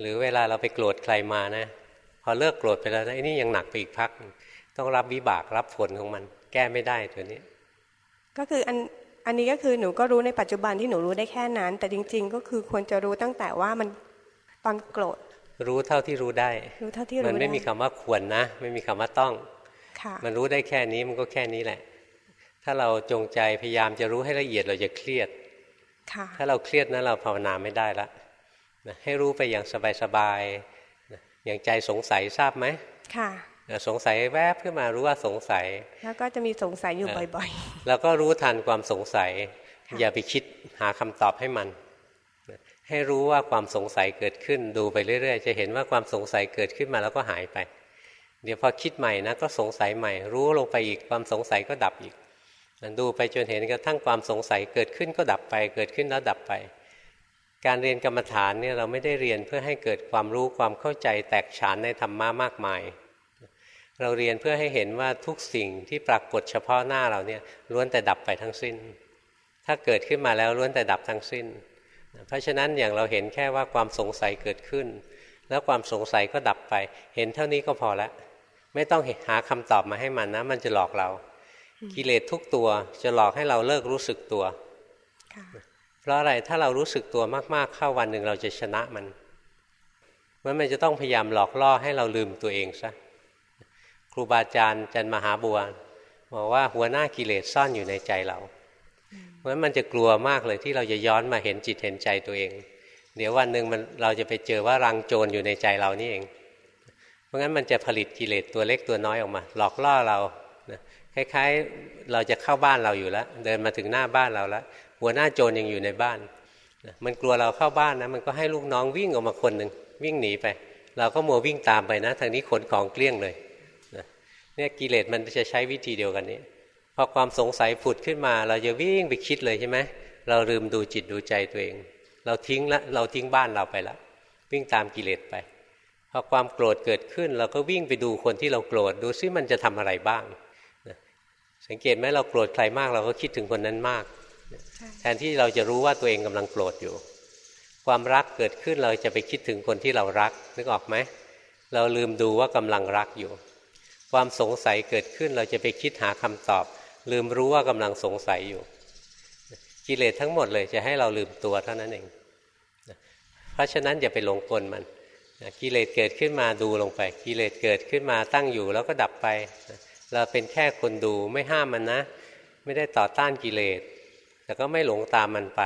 หรือเวลาเราไปโกรธใครมานะ พอเลิกโกรธไปแล้วไอ้นี่ยังหนักไปอีกพัก ต้องรับวิบากรับผลของมัน แก้ไม่ได้ตัวนี้ ก็คืออันอันนี้ก็คือหนูก็รู้ในปัจจุบันที่หนูรู้ได้แค่นั้น แต่จริง ๆ ก็คือควรจะรู้ตั้งแต่ว่ามันตอนโกรธ รู้เท่าที่รู้ได้ รู้เท่าที่รู้มันไม่มีคำว่าควรนะ ไม่มีคำว่าต้อง มันรู้ได้แค่นี้มันก็แค่นี้แหละ ถ้าเราจงใจพยายามจะรู้ให้ละเอียดเราจะเครียดถ้าเราเครียดนะเราภาวนาไม่ได้ละให้รู้ไปอย่างสบายๆอย่างใจสงสัยทราบไหมค่ะสงสัยแวบขึ้นมารู้ว่าสงสัย แล้วก็จะมีสงสัยอยู่บ่อยๆ แล้วก็รู้ทันความสงสัย อย่าไปคิดหาคำตอบให้มัน ให้รู้ว่าความสงสัยเกิดขึ้นดูไปเรื่อยๆ จะเห็นว่าความสงสัยเกิดขึ้นมาแล้วก็หายไป เดี๋ยวพอคิดใหม่นะก็สงสัยใหม่ รู้ลงไปอีกความสงสัยก็ดับอีก ดูไปจนเห็นกระทั่งความสงสัยเกิดขึ้นก็ดับไป เกิดขึ้นแล้วดับไป การเรียนกรรมฐานเนี่ยเราไม่ได้เรียนเพื่อให้เกิดความรู้ความเข้าใจแตกฉานในธรรมะมากมาย เราเรียนเพื่อให้เห็นว่าทุกสิ่งที่ปรากฏเฉพาะหน้าเราเนี่ยล้วนแต่ดับไปทั้งสิ้น ถ้าเกิดขึ้นมาแล้วล้วนแต่ดับทั้งสิ้น เพราะฉะนั้นอย่างเราเห็นแค่ว่าความสงสัยเกิดขึ้น แล้วความสงสัยก็ดับไป เห็นเท่านี้ก็พอแล้วไม่ต้องหาคำตอบมาให้มันนะ มันจะหลอกเรา กิเลสทุกตัวจะหลอกให้เราเลิกรู้สึกตัว เพราะอะไรถ้าเรารู้สึกตัวมากๆเข้าวันหนึ่งเราจะชนะมันมันมันจะต้องพยายามหลอกล่อให้เราลืมตัวเองซะครูบาอาจารย์จันมหาบัวบอกว่าหัวหน้ากิเลสซ่อนอยู่ในใจเราเพราะมันจะกลัวมากเลยที่เราจะย้อนมาเห็นจิตเห็นใจตัวเอง เดี๋ยววันหนึ่งมันเราจะไปเจอว่ารังโจรอยู่ในใจเรานี่เอง เพราะงั้นมันจะผลิตกิเลสตัวเล็กตัวน้อยออกมา หลอกล่อเรา คล้ายๆ เราจะเข้าบ้านเราอยู่แล้ว เดินมาถึงหน้าบ้านเราแล้วหัวหน้าโจรยังอยู่ในบ้าน มันกลัวเราเข้าบ้านนะ มันก็ให้ลูกน้องวิ่งออกมาคนหนึ่งวิ่งหนีไป เราก็มัววิ่งตามไปนะ ทางนี้ขนของเกลี้ยงเลยเนี่ยกิเลสมันจะใช้วิธีเดียวกันนี้พอความสงสัยผุดขึ้นมา เราจะวิ่งไปคิดเลยใช่ไหมเราลืมดูจิตดูใจตัวเอง เราทิ้งละเราทิ้งบ้านเราไปละวิ่งตามกิเลสไปพอความโกรธเกิดขึ้น เราก็วิ่งไปดูคนที่เราโกรธดูซิมันจะทำอะไรบ้าง สังเกตไหมเราโกรธใครมากเราก็คิดถึงคนนั้นมาก แทนที่เราจะรู้ว่าตัวเองกำลังโกรธอยู่ ความรักเกิดขึ้นเราจะไปคิดถึงคนที่เรารักนึกออกไหมเราลืมดูว่ากำลังรักอยู่ ความสงสัยเกิดขึ้นเราจะไปคิดหาคำตอบ ลืมรู้ว่ากำลังสงสัยอยู่ กิเลสทั้งหมดเลยจะให้เราลืมตัวเท่านั้นเองเพราะฉะนั้นอย่าไปหลงกลมันกิเลสเกิดขึ้นมาดูลงไป กิเลสเกิดขึ้นมาตั้งอยู่แล้วก็ดับไป เราเป็นแค่คนดูไม่ห้ามมันนะ ไม่ได้ต่อต้านกิเลสแต่ก็ไม่หลงตามมันไป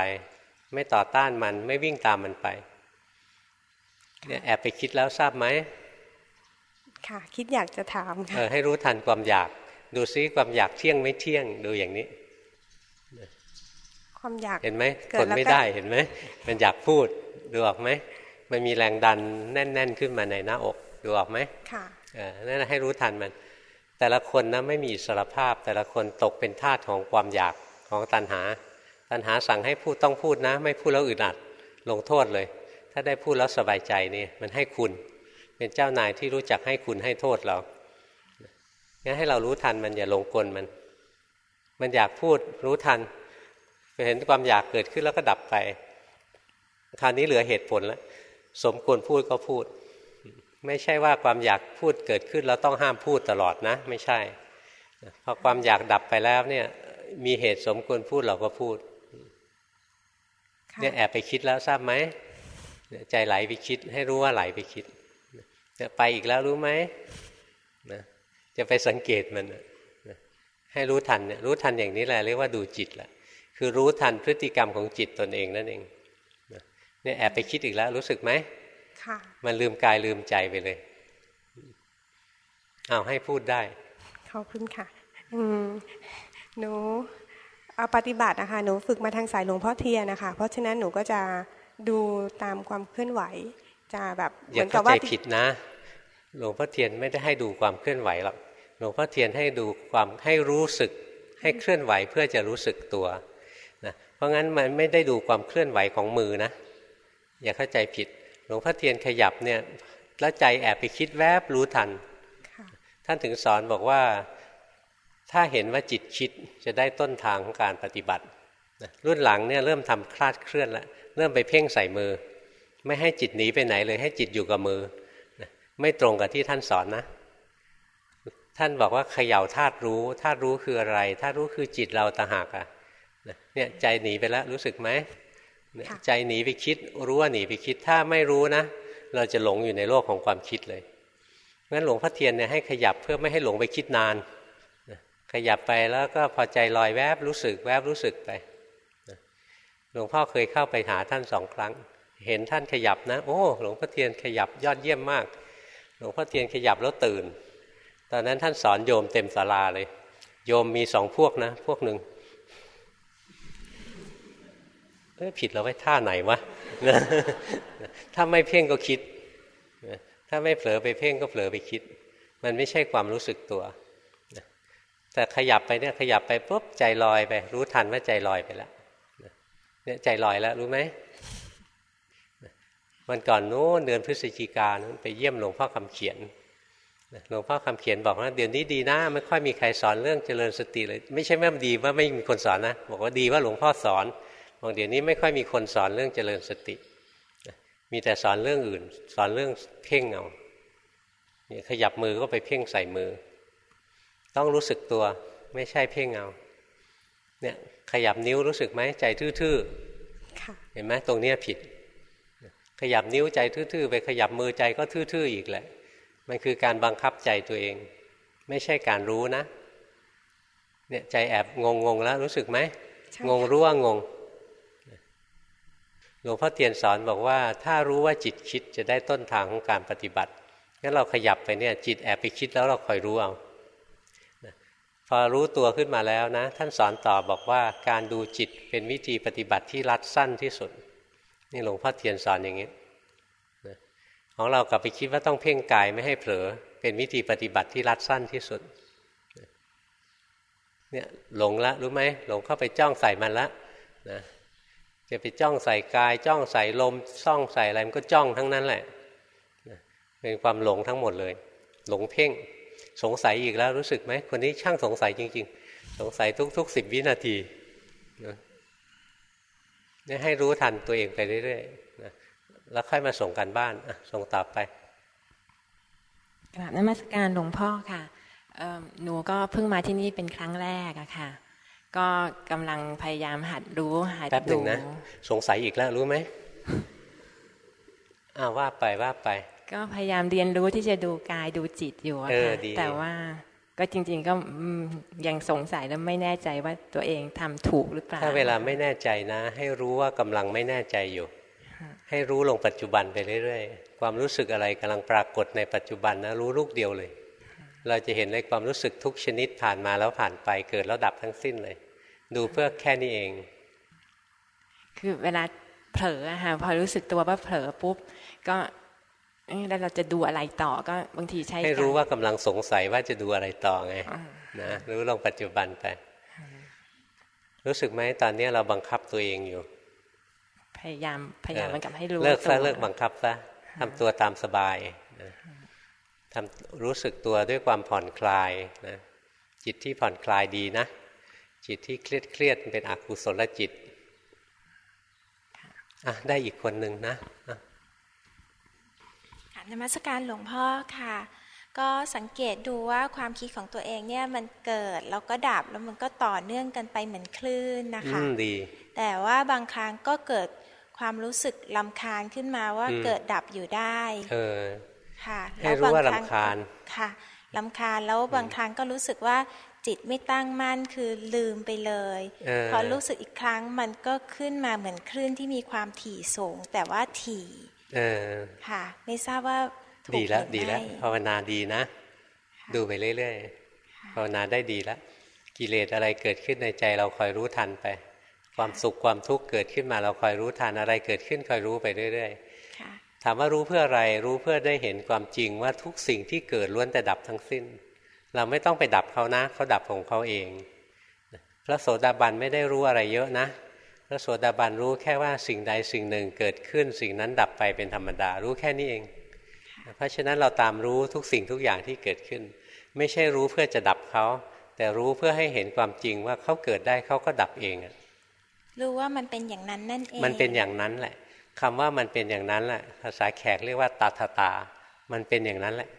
ไม่ต่อต้านมันไม่วิ่งตามมันไปเนี่ยแอบไปคิดแล้วทราบไหมค่ะ คิดอยากจะถามค่ะให้รู้ทันความอยาก ดูซิความอยากเที่ยงไม่เที่ยงดูอย่างนี้ ความอยากเห็นไหมกดไม่ได้เห็นไหมมันอยากพูดดูออกไหมมันมีแรงดันแน่น ๆ ขึ้นมาในหน้าอกดูออกไหมค่ะนั่นให้รู้ทันมัน แต่ละคนนะไม่มีอิสรภาพ แต่ละคนตกเป็นทาสของความอยากของตัณหา ตัณหาสั่งให้พูดต้องพูดนะ ไม่พูดแล้วอึดอัดลงโทษเลย ถ้าได้พูดแล้วสบายใจนี่มันให้คุณ เป็นเจ้านายที่รู้จักให้คุณให้โทษเรางั้นให้เรารู้ทันมันอย่าลงกลมัน มันอยากพูดรู้ทันเห็นความอยากเกิดขึ้นแล้วก็ดับไป คราวนี้เหลือเหตุผลแล้วสมควรพูดก็พูด ไม่ใช่ว่าความอยากพูดเกิดขึ้นแล้วต้องห้ามพูดตลอดนะ ไม่ใช่พอความอยากดับไปแล้วเนี่ย มีเหตุสมควรพูดเราก็พูดเนี่ยแอบไปคิดแล้วทราบไหมใจไหลไปคิด ให้รู้ว่าไหลไปคิดจะไปอีกแล้วรู้ไหมนะจะไปสังเกตมันให้รู้ทันเนี่ยรู้ทันอย่างนี้แหละเรียกว่าดูจิตแหละคือรู้ทันพฤติกรรมของจิตตนเองนั่นเองเนี่ยแอบไปคิดอีกแล้วรู้สึกไหม มันลืมกายลืมใจไปเลยเอาให้พูดได้ขอบคุณค่ะ อืมหนูเอาปฏิบัตินะคะหนูฝึกมาทางสายหลวงพ่อเทียนะคะ เพราะฉะนั้นหนูก็จะดูตามความเคลื่อนไหว จะแบบเหมือนกับว่าผิดนะ หลวงพ่อเทียนไม่ได้ให้ดูความเคลื่อนไหวหรอกหลวงพ่อเทียนให้ดูความให้รู้สึกให้เคลื่อนไหวเพื่อจะรู้สึกตัวนะเพราะงั้นมันไม่ได้ดูความเคลื่อนไหวของมือนะ อย่าเข้าใจผิด ลวงพ่อเทียนขยับเนี่ยแล้วใจแอบไปคิดแวบรู้ทัน ท่านถึงสอนบอกว่า ถ้าเห็นว่าจิตคิดจะได้ต้นทางของการปฏิบัติรุ่นหลังเนี่ยเริ่มทำคลาดเคลื่อนแล้วเริ่มไปเพ่งใส่มือ ไม่ให้จิตหนีไปไหนเลย ให้จิตอยู่กับมือ ไม่ตรงกับที่ท่านสอนนะ ท่านบอกว่าเขย่าธาตุรู้ธาตุรู้คืออะไรธาตุรู้คือจิตเราต่างหากอะเนี่ยใจหนีไปแล้วรู้สึกไหม ใจหนีไปคิดรู้ว่าหนีไปคิดถ้าไม่รู้นะ เราจะหลงอยู่ในโลกของความคิดเลยงั้นหลวงพ่อเทียนเนี่ยให้ขยับเพื่อไม่ให้หลงไปคิดนาน ขยับไปแล้วก็พอใจลอยแวบรู้สึกแวบรู้สึกไปหลวงพ่อเคยเข้าไปหาท่านสองครั้ง เห็นท่านขยับนะ โอ้หลวงพ่อเทียนขยับยอดเยี่ยมมาก หลวงพ่อเทียนขยับแล้วตื่น ตอนนั้นท่านสอนโยมเต็มศาลาเลย โยมมีสองพวกนะ พวกหนึ่งเอ้ ผิดเราไว้ท่าไหนวะถ้าไม่เพ่งก็คิด ถ้าไม่เผลอไปเพ่งก็เผลอไปคิด มันไม่ใช่ความรู้สึกตัวแต่ขยับไปเนี่ยขยับไปปุ๊บใจลอยไป รู้ทันว่าใจลอยไปแล้วเนี่ยใจลอยแล้วรู้ไหมวันก่อนนู้นเดือนพฤศจิกาไปเยี่ยมหลวงพ่อคำเขียนหลวงพ่อคำเขียนบอกว่าเดี๋ยวนี้ดีนะ ไม่ค่อยมีใครสอนเรื่องเจริญสติเลย ไม่ใช่ว่าดีว่าไม่มีคนสอนนะ บอกว่าดีว่าหลวงพ่อสอน บอกเดี๋ยวนี้ไม่ค่อยมีคนสอนเรื่องเจริญสติ มีแต่สอนเรื่องอื่น สอนเรื่องเพ่งเอาขยับมือก็ไปเพ่งใส่มือ ต้องรู้สึกตัวไม่ใช่เพ่งเอาเนี่ยขยับนิ้วรู้สึกไหมใจทื่อๆเห็นไหมตรงนี้ผิด ขยับนิ้วใจทื่อๆ ไปขยับมือใจก็ทื่อๆอีกแหละ มันคือการบังคับใจตัวเอง ไม่ใช่การรู้นะ เนี่ยใจแอบงงงแล้วรู้สึกไหมงงรู้ว่างง หลวงพ่อเตียนสอนบอกว่า ถ้ารู้ว่าจิตคิดจะได้ต้นทางของการปฏิบัติงั้นเราขยับไปเนี่ยจิตแอบไปคิดแล้วเราคอยรู้เอาพอรู้ตัวขึ้นมาแล้วนะ ท่านสอนต่อบอกว่าการดูจิตเป็นวิธีปฏิบัติที่รัดสั้นที่สุด นี่หลวงพ่อเทียนสอนอย่างนี้ของเรากลับไปคิดว่าต้องเพ่งกายไม่ให้เผลอ เป็นวิธีปฏิบัติที่รัดสั้นที่สุดเนี่ยหลงละรู้ไหมหลงเข้าไปจ้องใส่มันละนะ จะไปจ้องใส่กาย จ้องใส่ลมซ่องใส่อะไรมันก็จ้องทั้งนั้นแหละเป็นความหลงทั้งหมดเลย หลงเพ่งสงสัยอีกแล้วรู้สึกไหมคนนี้ช่างสงสัยจริง ๆ สงสัยทุกๆสิบวินาทีนี่ให้รู้ทันตัวเองไปเรื่อยๆนะแล้วค่อยมาส่งกันบ้านส่งต่อไปกราบนมัสการหลวงพ่อค่ะหนูก็เพิ่งมาที่นี่เป็นครั้งแรกอะค่ะ ก็กำลังพยายามหัดรู้หัดดูแป๊บหนึ่งนะสงสัยอีกแล้วรู้ไหมอ้าวว่าไปว่าไป ก็พยายามเรียนรู้ที่จะดูกายดูจิตอยู่ค่ะแต่ว่าก็จริง ๆ ก็ยังสงสัยแล้วไม่แน่ใจว่าตัวเองทำถูกหรือเปล่าถ้าเวลาไม่แน่ใจนะ ให้รู้ว่ากำลังไม่แน่ใจอยู่ ให้รู้ลงปัจจุบันไปเรื่อยๆ ความรู้สึกอะไรกำลังปรากฏในปัจจุบันนะรู้ลูกเดียวเลย เราจะเห็นในความรู้สึกทุกชนิดผ่านมาแล้วผ่านไปเกิดแล้วดับทั้งสิ้นเลย ดูเพื่อแค่นี้เอง คือเวลาเผลอค่ะพอรู้สึกตัวว่าเผลอปุ๊บ ก็แล้วเราจะดูอะไรต่อก็บางทีใช้ให้รู้ว่ากำลังสงสัยว่าจะดูอะไรต่อไงนะรู้ลงปัจจุบันไป รู้สึกไหมตอนนี้เราบังคับตัวเองอยู่ พยายามพยายามมันกับให้รู้เลิกซะเลิกบังคับซะทำตัวตามสบาย ทำรู้สึกตัวด้วยความผ่อนคลายนะจิตที่ผ่อนคลายดีนะ จิตที่เครียดเครียดเป็นอกุศลจิตอะได้อีกคนหนึ่งนะนมัสการหลวงพ่อค่ะ ก็สังเกตดูว่าความคิดของตัวเองเนี่ยมันเกิดแล้วก็ดับแล้วมันก็ต่อเนื่องกันไปเหมือนคลื่นนะคะดี แต่ว่าบางครั้งก็เกิดความรู้สึกลำคาญขึ้นมาว่าเกิดดับอยู่ได้ เออ ค่ะแล้วบางครั้งค่ะลำคาญแล้วบางครั้งก็รู้สึกว่าจิตไม่ตั้งมั่นคือลืมไปเลยพอรู้สึกอีกครั้งมันก็ขึ้นมาเหมือนคลื่นที่มีความถี่สูง แต่ว่าถี่เออค่ะ ไม่ทราบว่าดีแล้วดีแล้วภาวนาดีนะ ดูไปเรื่อยๆภาวนาได้ดีแล้วกิเลสอะไรเกิดขึ้นในใจเราคอยรู้ทันไป ความสุขความทุกข์เกิดขึ้นมาเราคอยรู้ทันอะไรเกิดขึ้นคอยรู้ไปเรื่อยๆ ถามว่ารู้เพื่ออะไร รู้เพื่อได้เห็นความจริงว่าทุกสิ่งที่เกิดล้วนแต่ดับทั้งสิ้น เราไม่ต้องไปดับเขานะ เขาดับของเขาเอง พระโสดาบันไม่ได้รู้อะไรเยอะนะ พระโสดาบันรู้แค่ว่าสิ่งใดสิ่งหนึ่งเกิดขึ้น สิ่งนั้นดับไปเป็นธรรมดา รู้แค่นี้เอง เพราะฉะนั้นเราตามรู้ทุกสิ่งทุกอย่างที่เกิดขึ้น ไม่ใช่รู้เพื่อจะดับเขา แต่รู้เพื่อให้เห็นความจริงว่าเขาเกิดได้เขาก็ดับเองอะรู้ว่ามันเป็นอย่างนั้นนั่นเอง มันเป็นอย่างนั้นแหละ คำว่ามันเป็นอย่างนั้นแหละภาษาแขกเรียกว่าตาทตา มันเป็นอย่างนั้นแหละ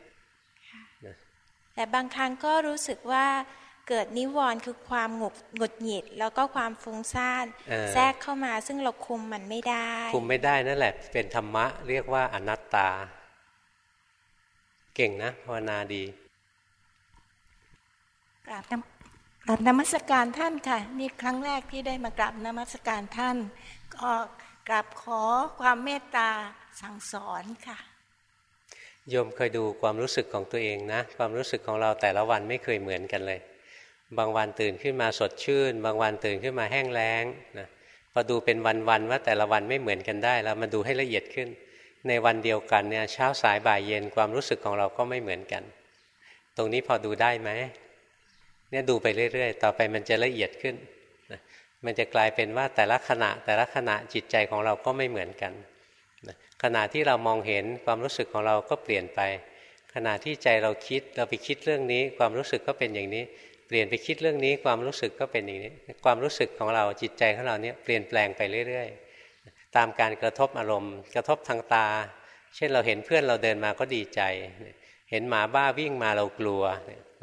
แต่บางครั้งก็รู้สึกว่าเกิดนิวรณ์คือความหงุดหงุดหงิด แล้วก็ความฟุ้งซ่านแทรกเข้ามาซึ่งเราคุมมันไม่ได้ คุมไม่ได้นั่นแหละ เป็นธรรมะเรียกว่าอนัตตา เก่งนะภาวนาดีกราบกราบนมัสการท่านค่ะ นี่ครั้งแรกที่ได้มากราบนมัสการท่าน ก็ กราบขอความเมตตาสั่งสอนค่ะโยมเคยดูความรู้สึกของตัวเองนะ ความรู้สึกของเราแต่ละวันไม่เคยเหมือนกันเลย บางวันตื่นขึ้นมาสดชื่น บางวันตื่นขึ้นมาแห้งแล้งนะพอดูเป็นวันๆว่าแต่ละวันไม่เหมือนกันได้เรามาดูให้ละเอียดขึ้น ในวันเดียวกันเนี่ยเช้าสายบ่ายเย็นความรู้สึกของเราก็ไม่เหมือนกัน ตรงนี้พอดูได้ไหมเนี่ยดูไปเรื่อย ๆ ต่อไปมันจะละเอียดขึ้น มันจะกลายเป็นว่าแต่ละขณะแต่ละขณะจิตใจของเราก็ไม่เหมือนกันขณะที่เรามองเห็นความรู้สึกของเราก็เปลี่ยนไป ขณะที่ใจเราคิดเราไปคิดเรื่องนี้ ความรู้สึกก็เป็นอย่างนี้ เปลี่ยนไปคิดเรื่องนี้ความรู้สึกก็เป็นอย่างนี้ ความรู้สึกของเราจิตใจของเราเนี่ยเปลี่ยนแปลงไปเรื่อย ๆ ตามการกระทบอารมณ์ กระทบทางตา เช่นเราเห็นเพื่อนเราเดินมาก็ดีใจ เห็นหมาบ้าวิ่งมาเรากลัว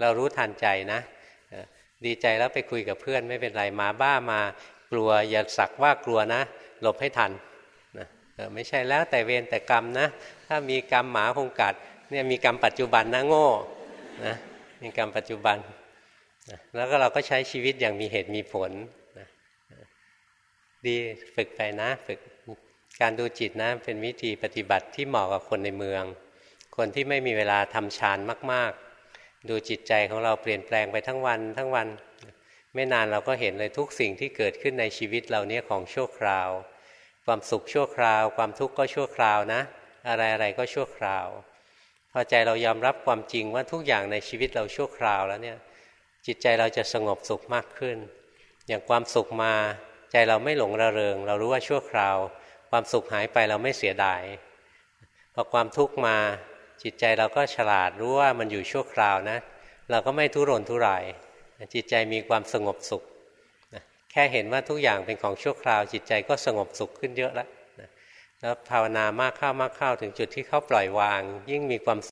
เรารู้ทันใจนะ ดีใจแล้วไปคุยกับเพื่อนไม่เป็นไรมาบ้ามากลัวอย่าสักว่ากลัวนะ หลบให้ทันนะไม่ใช่แล้วแต่เวรแต่กรรมนะ ถ้ามีกรรมหมาคงกัดเนี่ยมีกรรมปัจจุบันนะโง่นะมีกรรมปัจจุบันนะแล้วก็เราก็ใช้ชีวิตอย่างมีเหตุมีผลนะดีฝึกไปนะฝึกการดูจิตนะเป็นวิธีปฏิบัติที่เหมาะกับคนในเมือง คนที่ไม่มีเวลาทำฌานมาก ๆ ดูจิตใจของเราเปลี่ยนแปลงไปทั้งวันทั้งวัน ไม่นานเราก็เห็นเลยทุกสิ่งที่เกิดขึ้นในชีวิตเราเนี้ยของชั่วคราว ความสุขชั่วคราว ความทุกข์ก็ชั่วคราวนะ อะไรอะไรก็ชั่วคราว พอใจเรายอมรับความจริงว่าทุกอย่างในชีวิตเราชั่วคราวแล้วเนี่ยจิตใจเราจะสงบสุขมากขึ้น อย่างความสุขมาใจเราไม่หลงระเริง เรารู้ว่าชั่วคราว ความสุขหายไปเราไม่เสียดายพอความทุกข์มา จิตใจเราก็ฉลาดรู้ว่ามันอยู่ชั่วคราวนะ เราก็ไม่ทุรนทุราย จิตใจมีความสงบสุขนะแค่เห็นว่าทุกอย่างเป็นของชั่วคราว จิตใจก็สงบสุขขึ้นเยอะแล้วนะแล้วภาวนามากเข้ามากเข้าถึงจุดที่เขาปล่อยวาง ยิ่งมีความ